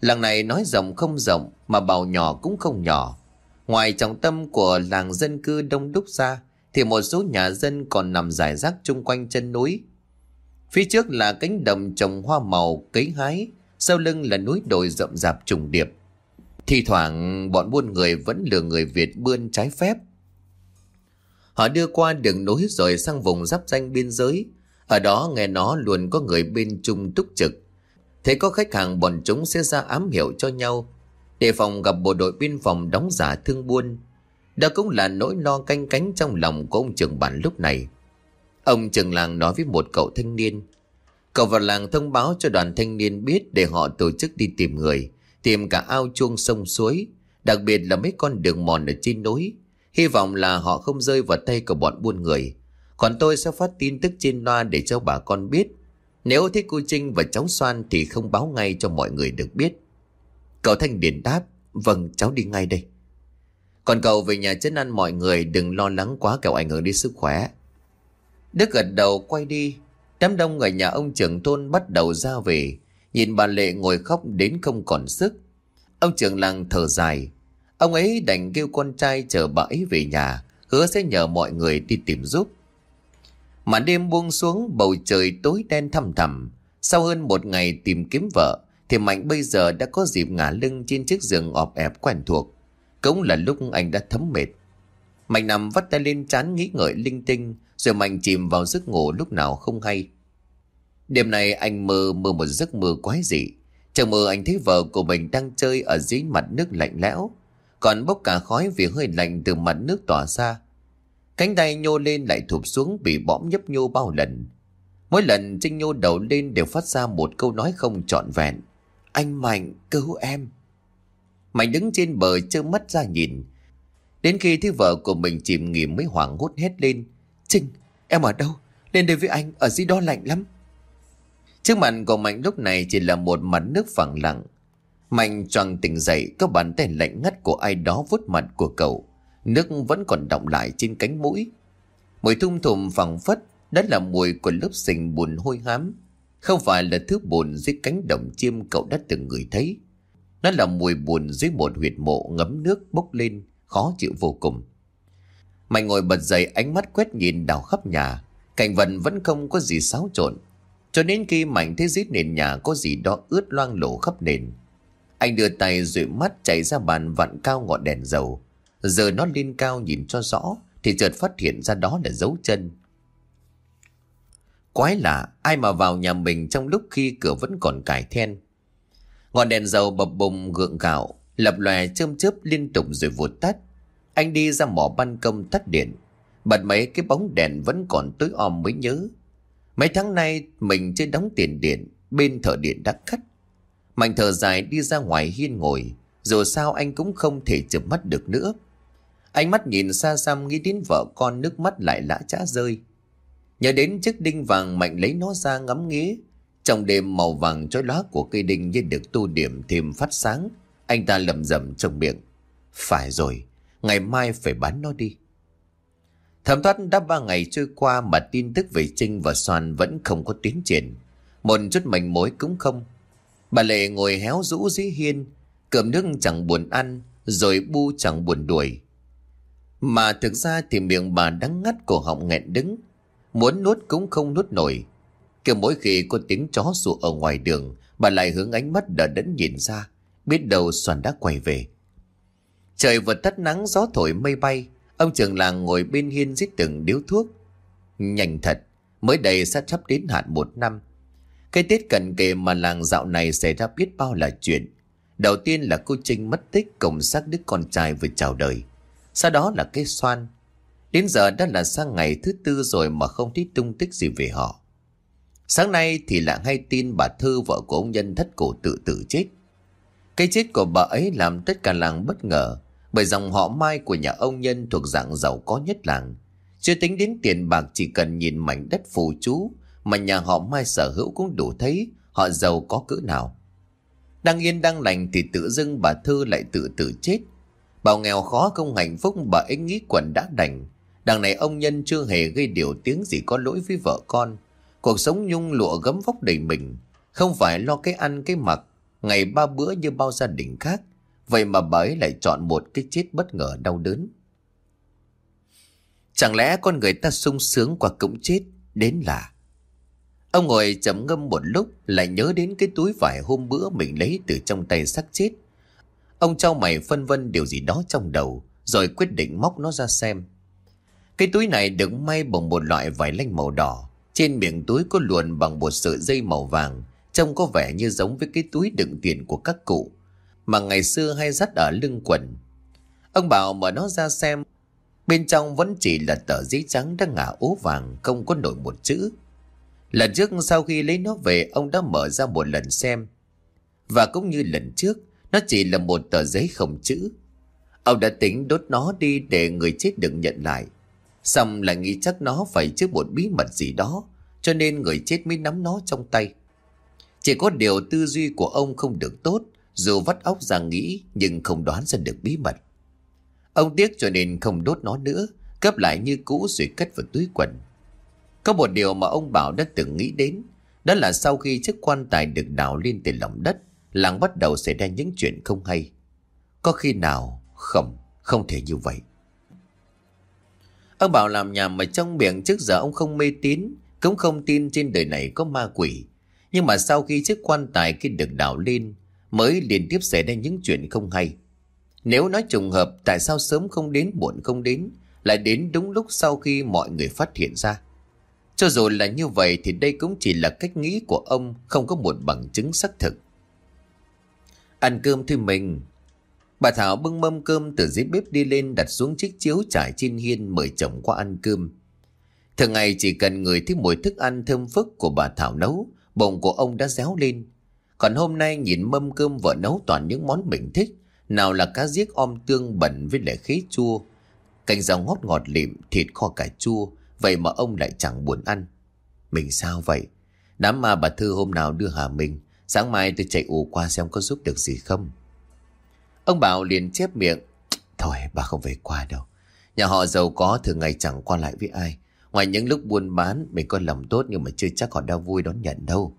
Làng này nói rộng không rộng mà bào nhỏ cũng không nhỏ. Ngoài trọng tâm của làng dân cư đông đúc ra thì một số nhà dân còn nằm rải rác chung quanh chân núi. Phía trước là cánh đồng trồng hoa màu cấy hái, sau lưng là núi đồi rậm rạp trùng điệp. Thì thoảng bọn buôn người vẫn lừa người Việt bươn trái phép. Họ đưa qua đường nối rồi sang vùng giáp danh biên giới. Ở đó nghe nó luôn có người bên trung túc trực. Thế có khách hàng bọn chúng sẽ ra ám hiệu cho nhau. Đề phòng gặp bộ đội biên phòng đóng giả thương buôn. Đó cũng là nỗi lo canh cánh trong lòng của ông trưởng bản lúc này. Ông trưởng làng nói với một cậu thanh niên. Cậu vào làng thông báo cho đoàn thanh niên biết để họ tổ chức đi tìm người, tìm cả ao chuông sông suối, đặc biệt là mấy con đường mòn ở trên núi. Hy vọng là họ không rơi vào tay của bọn buôn người. Còn tôi sẽ phát tin tức trên loa để cho bà con biết. Nếu thấy cô Trinh và cháu Soan thì không báo ngay cho mọi người được biết. Cậu Thanh Điển đáp, vâng cháu đi ngay đây. Còn cậu về nhà chân ăn mọi người đừng lo lắng quá kẻo ảnh hưởng đến sức khỏe. Đức gật đầu quay đi. Đám đông người nhà ông trưởng thôn bắt đầu ra về. Nhìn bà Lệ ngồi khóc đến không còn sức. Ông trưởng làng thở dài. Ông ấy đành kêu con trai chờ bà ấy về nhà. Hứa sẽ nhờ mọi người đi tìm giúp. Mà đêm buông xuống, bầu trời tối đen thăm thẳm. Sau hơn một ngày tìm kiếm vợ, thì Mạnh bây giờ đã có dịp ngả lưng trên chiếc giường ọp ẹp quen thuộc. Cũng là lúc anh đã thấm mệt. Mạnh nằm vắt tay lên trán nghĩ ngợi linh tinh, rồi Mạnh chìm vào giấc ngủ lúc nào không hay. Đêm nay anh mơ mơ một giấc mơ quái dị. Trong mơ anh thấy vợ của mình đang chơi ở dưới mặt nước lạnh lẽo. Còn bốc cả khói vì hơi lạnh từ mặt nước tỏa ra. Cánh tay nhô lên lại thụp xuống bị bõm nhấp nhô bao lần. Mỗi lần Trinh nhô đầu lên đều phát ra một câu nói không trọn vẹn. Anh Mạnh cứu em. Mạnh đứng trên bờ trơ mắt ra nhìn. Đến khi thấy vợ của mình chìm nghỉ mới hoảng hốt hết lên. Trinh, em ở đâu? Lên đây với anh, ở dưới đó lạnh lắm. Trước mặt của Mạnh lúc này chỉ là một mặt nước phẳng lặng. Mạnh choàng tỉnh dậy, có bàn tay lạnh ngắt của ai đó vuốt mặt của cậu. Nước vẫn còn đọng lại trên cánh mũi. Mùi thum thùm phẳng phất, đó là mùi của lớp sình bùn hôi hám. Không phải là thứ bùn dưới cánh đồng chim cậu đã từng người thấy. Nó là mùi bùn dưới một huyệt mộ ngấm nước bốc lên, khó chịu vô cùng. Mạnh ngồi bật dậy ánh mắt quét nhìn đào khắp nhà. Cảnh vật vẫn không có gì xáo trộn. Cho đến khi Mạnh thấy dưới nền nhà có gì đó ướt loang lổ khắp nền. Anh đưa tay dụi mắt chạy ra bàn vặn cao ngọn đèn dầu. Giờ nó lên cao nhìn cho rõ thì chợt phát hiện ra đó là dấu chân. Quái lạ, ai mà vào nhà mình trong lúc khi cửa vẫn còn cài then. Ngọn đèn dầu bập bùng gượng gạo, lập lòe chơm chớp liên tục rồi vụt tắt. Anh đi ra mỏ ban công tắt điện. Bật mấy cái bóng đèn vẫn còn tối om mới nhớ. Mấy tháng nay mình chưa đóng tiền điện, bên thợ điện đã cắt. Mạnh thở dài đi ra ngoài hiên ngồi, dù sao anh cũng không thể chụp mắt được nữa. Ánh mắt nhìn xa xăm nghĩ đến vợ con nước mắt lại lã chã rơi. Nhớ đến chiếc đinh vàng Mạnh lấy nó ra ngắm nghía. Trong đêm màu vàng chói lóa của cây đinh như được tu điểm thêm phát sáng. Anh ta lầm rầm trong miệng. Phải rồi, ngày mai phải bán nó đi. Thẩm thoát đã ba ngày trôi qua mà tin tức về Trinh và Soan vẫn không có tiến triển. Một chút mảnh mối cũng không. Bà Lệ ngồi héo rũ dưới hiên, cơm nước chẳng buồn ăn, rồi bu chẳng buồn đuổi. Mà thực ra thì miệng bà đắng ngắt cổ họng nghẹn đứng, muốn nuốt cũng không nuốt nổi. Kiểu mỗi khi có tiếng chó sủa ở ngoài đường, bà lại hướng ánh mắt đã đẫn nhìn ra, biết đâu Soan đã quay về. Trời vừa tắt nắng gió thổi mây bay, ông trưởng làng ngồi bên hiên giết từng điếu thuốc. Nhanh thật, mới đây sắp sắp đến hạn một năm. Cái Tết cận kề mà làng dạo này xảy ra biết bao là chuyện. Đầu tiên là cô Trinh mất tích cùng xác đứa con trai vừa chào đời. Sau đó là cái xoan. Đến giờ đã là sang ngày thứ tư rồi mà không thấy tung tích gì về họ. Sáng nay thì lại hay tin bà Thư vợ của ông Nhân thất cổ tự tử chết. Cái chết của bà ấy làm tất cả làng bất ngờ bởi dòng họ Mai của nhà ông Nhân thuộc dạng giàu có nhất làng. Chưa tính đến tiền bạc, chỉ cần nhìn mảnh đất phù chú mà nhà họ Mai sở hữu cũng đủ thấy họ giàu có cỡ nào. Đang yên đang lành thì tự dưng bà Thư lại tự tử chết. Bảo nghèo khó không hạnh phúc, bà ấy nghĩ quần đã đành. Đằng này ông Nhân chưa hề gây điều tiếng gì có lỗi với vợ con. Cuộc sống nhung lụa gấm vóc đầy mình. Không phải lo cái ăn cái mặc. Ngày ba bữa như bao gia đình khác. Vậy mà bà ấy lại chọn một cái chết bất ngờ đau đớn. Chẳng lẽ con người ta sung sướng qua cũng chết, đến là Ông ngồi chậm ngâm một lúc, lại nhớ đến cái túi vải hôm bữa mình lấy từ trong tay xác chết. Ông trao mày phân vân điều gì đó trong đầu, rồi quyết định móc nó ra xem. Cái túi này được may bằng một loại vải lanh màu đỏ. Trên miệng túi có luồn bằng một sợi dây màu vàng, trông có vẻ như giống với cái túi đựng tiền của các cụ mà ngày xưa hay dắt ở lưng quần. Ông bảo mở nó ra xem Bên trong vẫn chỉ là tờ giấy trắng đang ngả ố vàng, không có nổi một chữ. Lần trước sau khi lấy nó về, ông đã mở ra một lần xem. Và cũng như lần trước, nó chỉ là một tờ giấy không chữ. Ông đã tính đốt nó đi để người chết đừng nhận lại. Xong lại nghĩ chắc nó phải chứa một bí mật gì đó, cho nên người chết mới nắm nó trong tay. Chỉ có điều tư duy của ông không được tốt dù vắt óc ra nghĩ nhưng không đoán ra được bí mật. Ông tiếc cho nên không đốt nó nữa, cấp lại như cũ rồi cất vào túi quần. Có một điều mà ông Bảo đã từng nghĩ đến, đó là sau khi chiếc quan tài được đào lên từ lòng đất, làng bắt đầu xảy ra những chuyện không hay. Có khi nào? Không, không thể như vậy. Ông Bảo làm nhà mà trong miệng trước giờ ông không mê tín, cũng không tin trên đời này có ma quỷ. Nhưng mà sau khi chiếc quan tài kia được đào lên, mới liên tiếp xảy ra những chuyện không hay. Nếu nói trùng hợp tại sao sớm không đến muộn không đến Lại đến đúng lúc sau khi mọi người phát hiện ra Cho dù là như vậy thì đây cũng chỉ là cách nghĩ của ông Không có một bằng chứng xác thực Ăn cơm thì mình Bà Thảo bưng mâm cơm từ dưới bếp đi lên đặt xuống chiếc chiếu trải trên hiên mời chồng qua ăn cơm. Thường ngày chỉ cần người thích mùi thức ăn thơm phức của bà Thảo nấu, bụng của ông đã réo lên. Còn hôm nay nhìn mâm cơm vợ nấu toàn những món mình thích, nào là cá giết om tương bẩn với lại khế chua, canh rau ngót ngọt lịm, thịt kho cà chua, vậy mà ông lại chẳng buồn ăn. Mình sao vậy? Đám ma bà Thư hôm nào đưa Hà mình, sáng mai tôi chạy ù qua xem có giúp được gì không. Ông Bảo liền chép miệng, thôi bà không về qua đâu. Nhà họ giàu có thường ngày chẳng qua lại với ai. Ngoài những lúc buôn bán, mình có lòng tốt nhưng mà chưa chắc họ đã vui đón nhận đâu.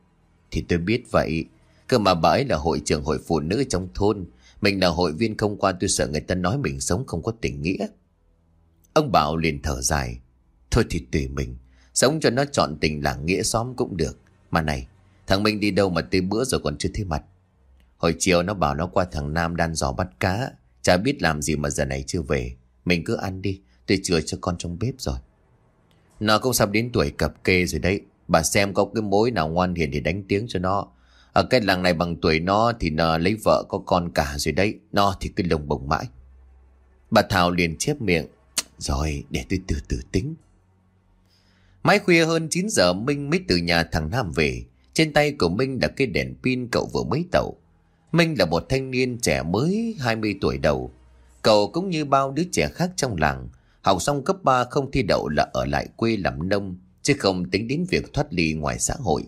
Thì tôi biết vậy. Cơ mà bà ấy là hội trưởng hội phụ nữ trong thôn. Mình là hội viên không qua tôi sợ người ta nói mình sống không có tình nghĩa. Ông Bảo liền thở dài. Thôi thì tùy mình. Sống cho nó chọn tình làng nghĩa xóm cũng được. Mà này, thằng Minh đi đâu mà tới bữa rồi còn chưa thấy mặt. Hồi chiều nó bảo nó qua thằng Nam đan giò bắt cá. Chả biết làm gì mà giờ này chưa về. Mình cứ ăn đi. Tôi chừa cho con trong bếp rồi. Nó cũng sắp đến tuổi cập kê rồi đấy. Bà xem có cái mối nào ngoan hiền thì đánh tiếng cho nó. Ở cái làng này bằng tuổi nó thì nó lấy vợ có con cả rồi đấy. Nó thì cứ lồng bồng mãi. Bà Thảo liền chép miệng. Rồi để tôi từ từ tính. Mãi khuya hơn 9 giờ Minh mới từ nhà thằng Nam về. Trên tay của Minh là cái đèn pin cậu vừa mới tẩu. Minh là một thanh niên trẻ mới 20 tuổi đầu. Cậu cũng như bao đứa trẻ khác trong làng. Học xong cấp 3 không thi đậu là ở lại quê làm nông, chứ không tính đến việc thoát ly ngoài xã hội.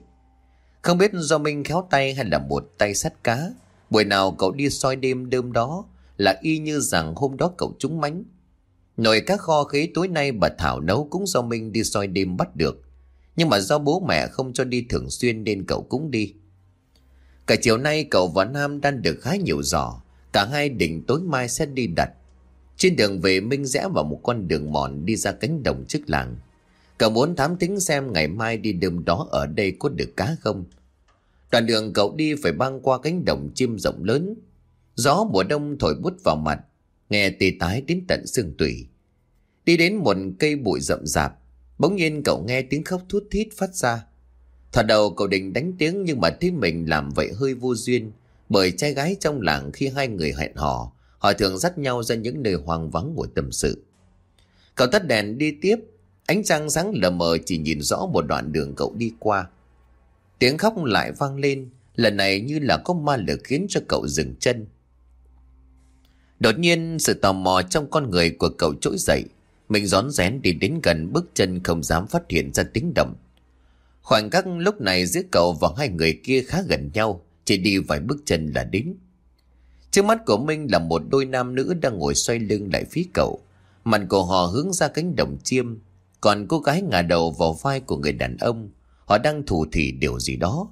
Không biết do Minh khéo tay hay là một tay sắt cá. Buổi nào cậu đi soi đêm đêm đó là y như rằng hôm đó cậu trúng mánh. Nồi cá kho khế tối nay bà Thảo nấu cũng do Minh đi soi đêm bắt được. Nhưng mà do bố mẹ không cho đi thường xuyên nên cậu cũng đi. Cả chiều nay cậu và Nam đang được khá nhiều giỏ. Cả hai định tối mai sẽ đi đặt. Trên đường về, Minh rẽ vào một con đường mòn đi ra cánh đồng trước làng. Cậu muốn thám tính xem ngày mai đi đêm đó ở đây có được cá không. Đoạn đường cậu đi phải băng qua cánh đồng chim rộng lớn. Gió mùa đông thổi bút vào mặt, nghe tê tái đến tận xương tủy. Đi đến một cây bụi rậm rạp, bỗng nhiên cậu nghe tiếng khóc thút thít phát ra. Thật đầu cậu định đánh tiếng nhưng mà thấy mình làm vậy hơi vô duyên, bởi trai gái trong làng khi hai người hẹn hò, họ thường dắt nhau ra những nơi hoang vắng ngồi tâm sự. Cậu tắt đèn đi tiếp, Ánh trăng sáng lờ mờ chỉ nhìn rõ một đoạn đường cậu đi qua. Tiếng khóc lại vang lên, lần này như là có ma lực khiến cho cậu dừng chân. Đột nhiên sự tò mò trong con người của cậu trỗi dậy. Mình rón rén đi đến gần bước chân không dám phát hiện ra tiếng động. Khoảnh khắc lúc này giữa cậu và hai người kia khá gần nhau, chỉ đi vài bước chân là đến. Trước mắt của Minh là một đôi nam nữ đang ngồi xoay lưng lại phía cậu. Mặt của họ hướng ra cánh đồng chiêm, còn cô gái ngả đầu vào vai của người đàn ông Họ đang thủ thỉ điều gì đó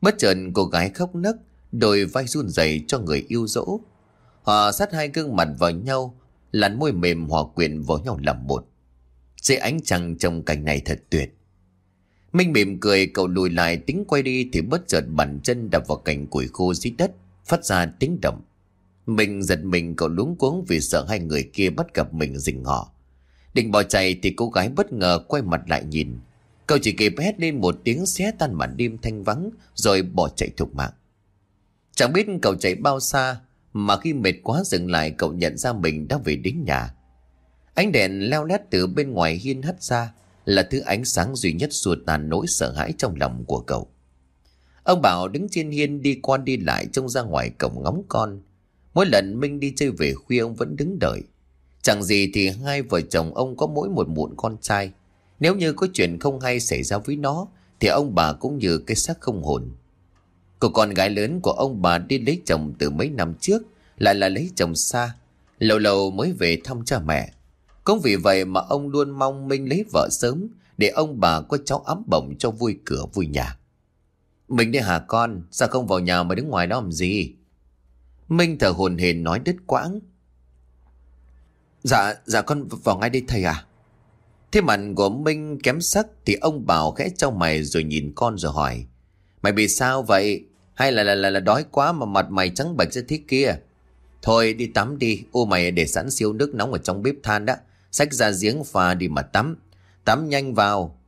Bất chợt cô gái khóc nấc Đôi vai run rẩy cho người yêu dỗ Họ sát hai gương mặt vào nhau Làn môi mềm hòa quyện vào nhau làm một Dưới ánh trăng trong cảnh này thật tuyệt Minh mỉm cười cậu lùi lại tính quay đi thì bất chợt bàn chân đập vào cành củi khô dưới đất, phát ra tiếng động. Mình giật mình cậu luống cuống vì sợ hai người kia bắt gặp mình rình họ. Định bỏ chạy thì cô gái bất ngờ quay mặt lại nhìn. Cậu chỉ kịp hét lên một tiếng xé tan màn đêm thanh vắng, rồi bỏ chạy thục mạng. Chẳng biết cậu chạy bao xa, mà khi mệt quá dừng lại, cậu nhận ra mình đã về đến nhà. Ánh đèn leo lét từ bên ngoài hiên hắt ra, là thứ ánh sáng duy nhất xua tàn nỗi sợ hãi trong lòng của cậu. Ông Bảo đứng trên hiên đi qua đi lại trông ra ngoài cổng ngóng con. Mỗi lần Minh đi chơi về khuya, ông vẫn đứng đợi. Chẳng gì thì hai vợ chồng ông có mỗi một muộn con trai. Nếu như có chuyện không hay xảy ra với nó thì ông bà cũng như cái xác không hồn. Cô con gái lớn của ông bà đi lấy chồng từ mấy năm trước lại là lấy chồng xa. Lâu lâu mới về thăm cha mẹ. Cũng vì vậy mà ông luôn mong Minh lấy vợ sớm để ông bà có cháu ấm bổng cho vui cửa vui nhà. Mình đi hả con, sao không vào nhà mà đứng ngoài đó làm gì? Minh thở hồn hển nói đứt quãng. Dạ, dạ con vào ngay đây thầy à? Thế mặt của Minh kém sắc thì ông bảo khẽ trao mày rồi nhìn con rồi hỏi. Mày bị sao vậy? Hay là là, là, là đói quá mà mặt mày trắng bệch ra thế kia? Thôi đi tắm đi, ô mày để sẵn siêu nước nóng ở trong bếp than đó. Xách ra giếng pha đi mà tắm. Tắm nhanh vào.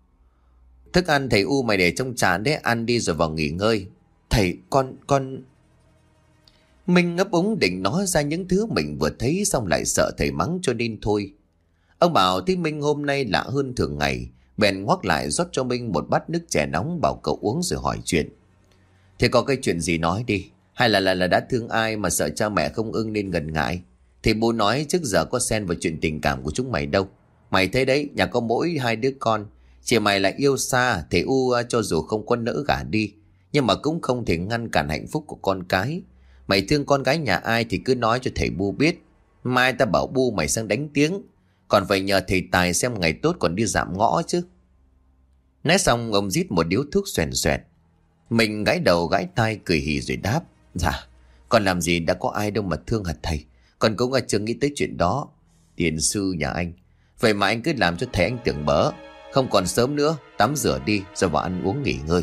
Thức ăn thầy U mày để trong trà đấy ăn đi rồi vào nghỉ ngơi. Thầy, con, con... Minh ngấp úng định nói ra những thứ mình vừa thấy xong lại sợ thầy mắng cho nên thôi. Ông bảo thấy Minh hôm nay lạ hơn thường ngày, bèn ngoắc lại rót cho Minh một bát nước chè nóng bảo cậu uống rồi hỏi chuyện. Thế có cái chuyện gì nói đi, hay là là là đã thương ai mà sợ cha mẹ không ưng nên gần ngại. Thì bố nói trước giờ có xen vào chuyện tình cảm của chúng mày đâu. Mày thấy đấy, nhà có mỗi hai đứa con. Chị mày lại yêu xa, thì U cho dù không có nỡ gả đi. Nhưng mà cũng không thể ngăn cản hạnh phúc của con cái. Mày thương con gái nhà ai thì cứ nói cho thầy Bu biết. Mai ta bảo Bu mày sang đánh tiếng. Còn phải nhờ thầy Tài xem ngày tốt còn đi giảm ngõ chứ. Nói xong ông rít một điếu thuốc xoèn xoẹt. Mình gãi đầu gãi tai cười hì rồi đáp. Dạ, còn làm gì đã có ai đâu mà thương hạt thầy. Còn cũng chưa nghĩ tới chuyện đó. Tiền sư nhà anh. Vậy mà anh cứ làm cho thầy anh tưởng bỡ. Không còn sớm nữa, tắm rửa đi rồi vào ăn uống nghỉ ngơi.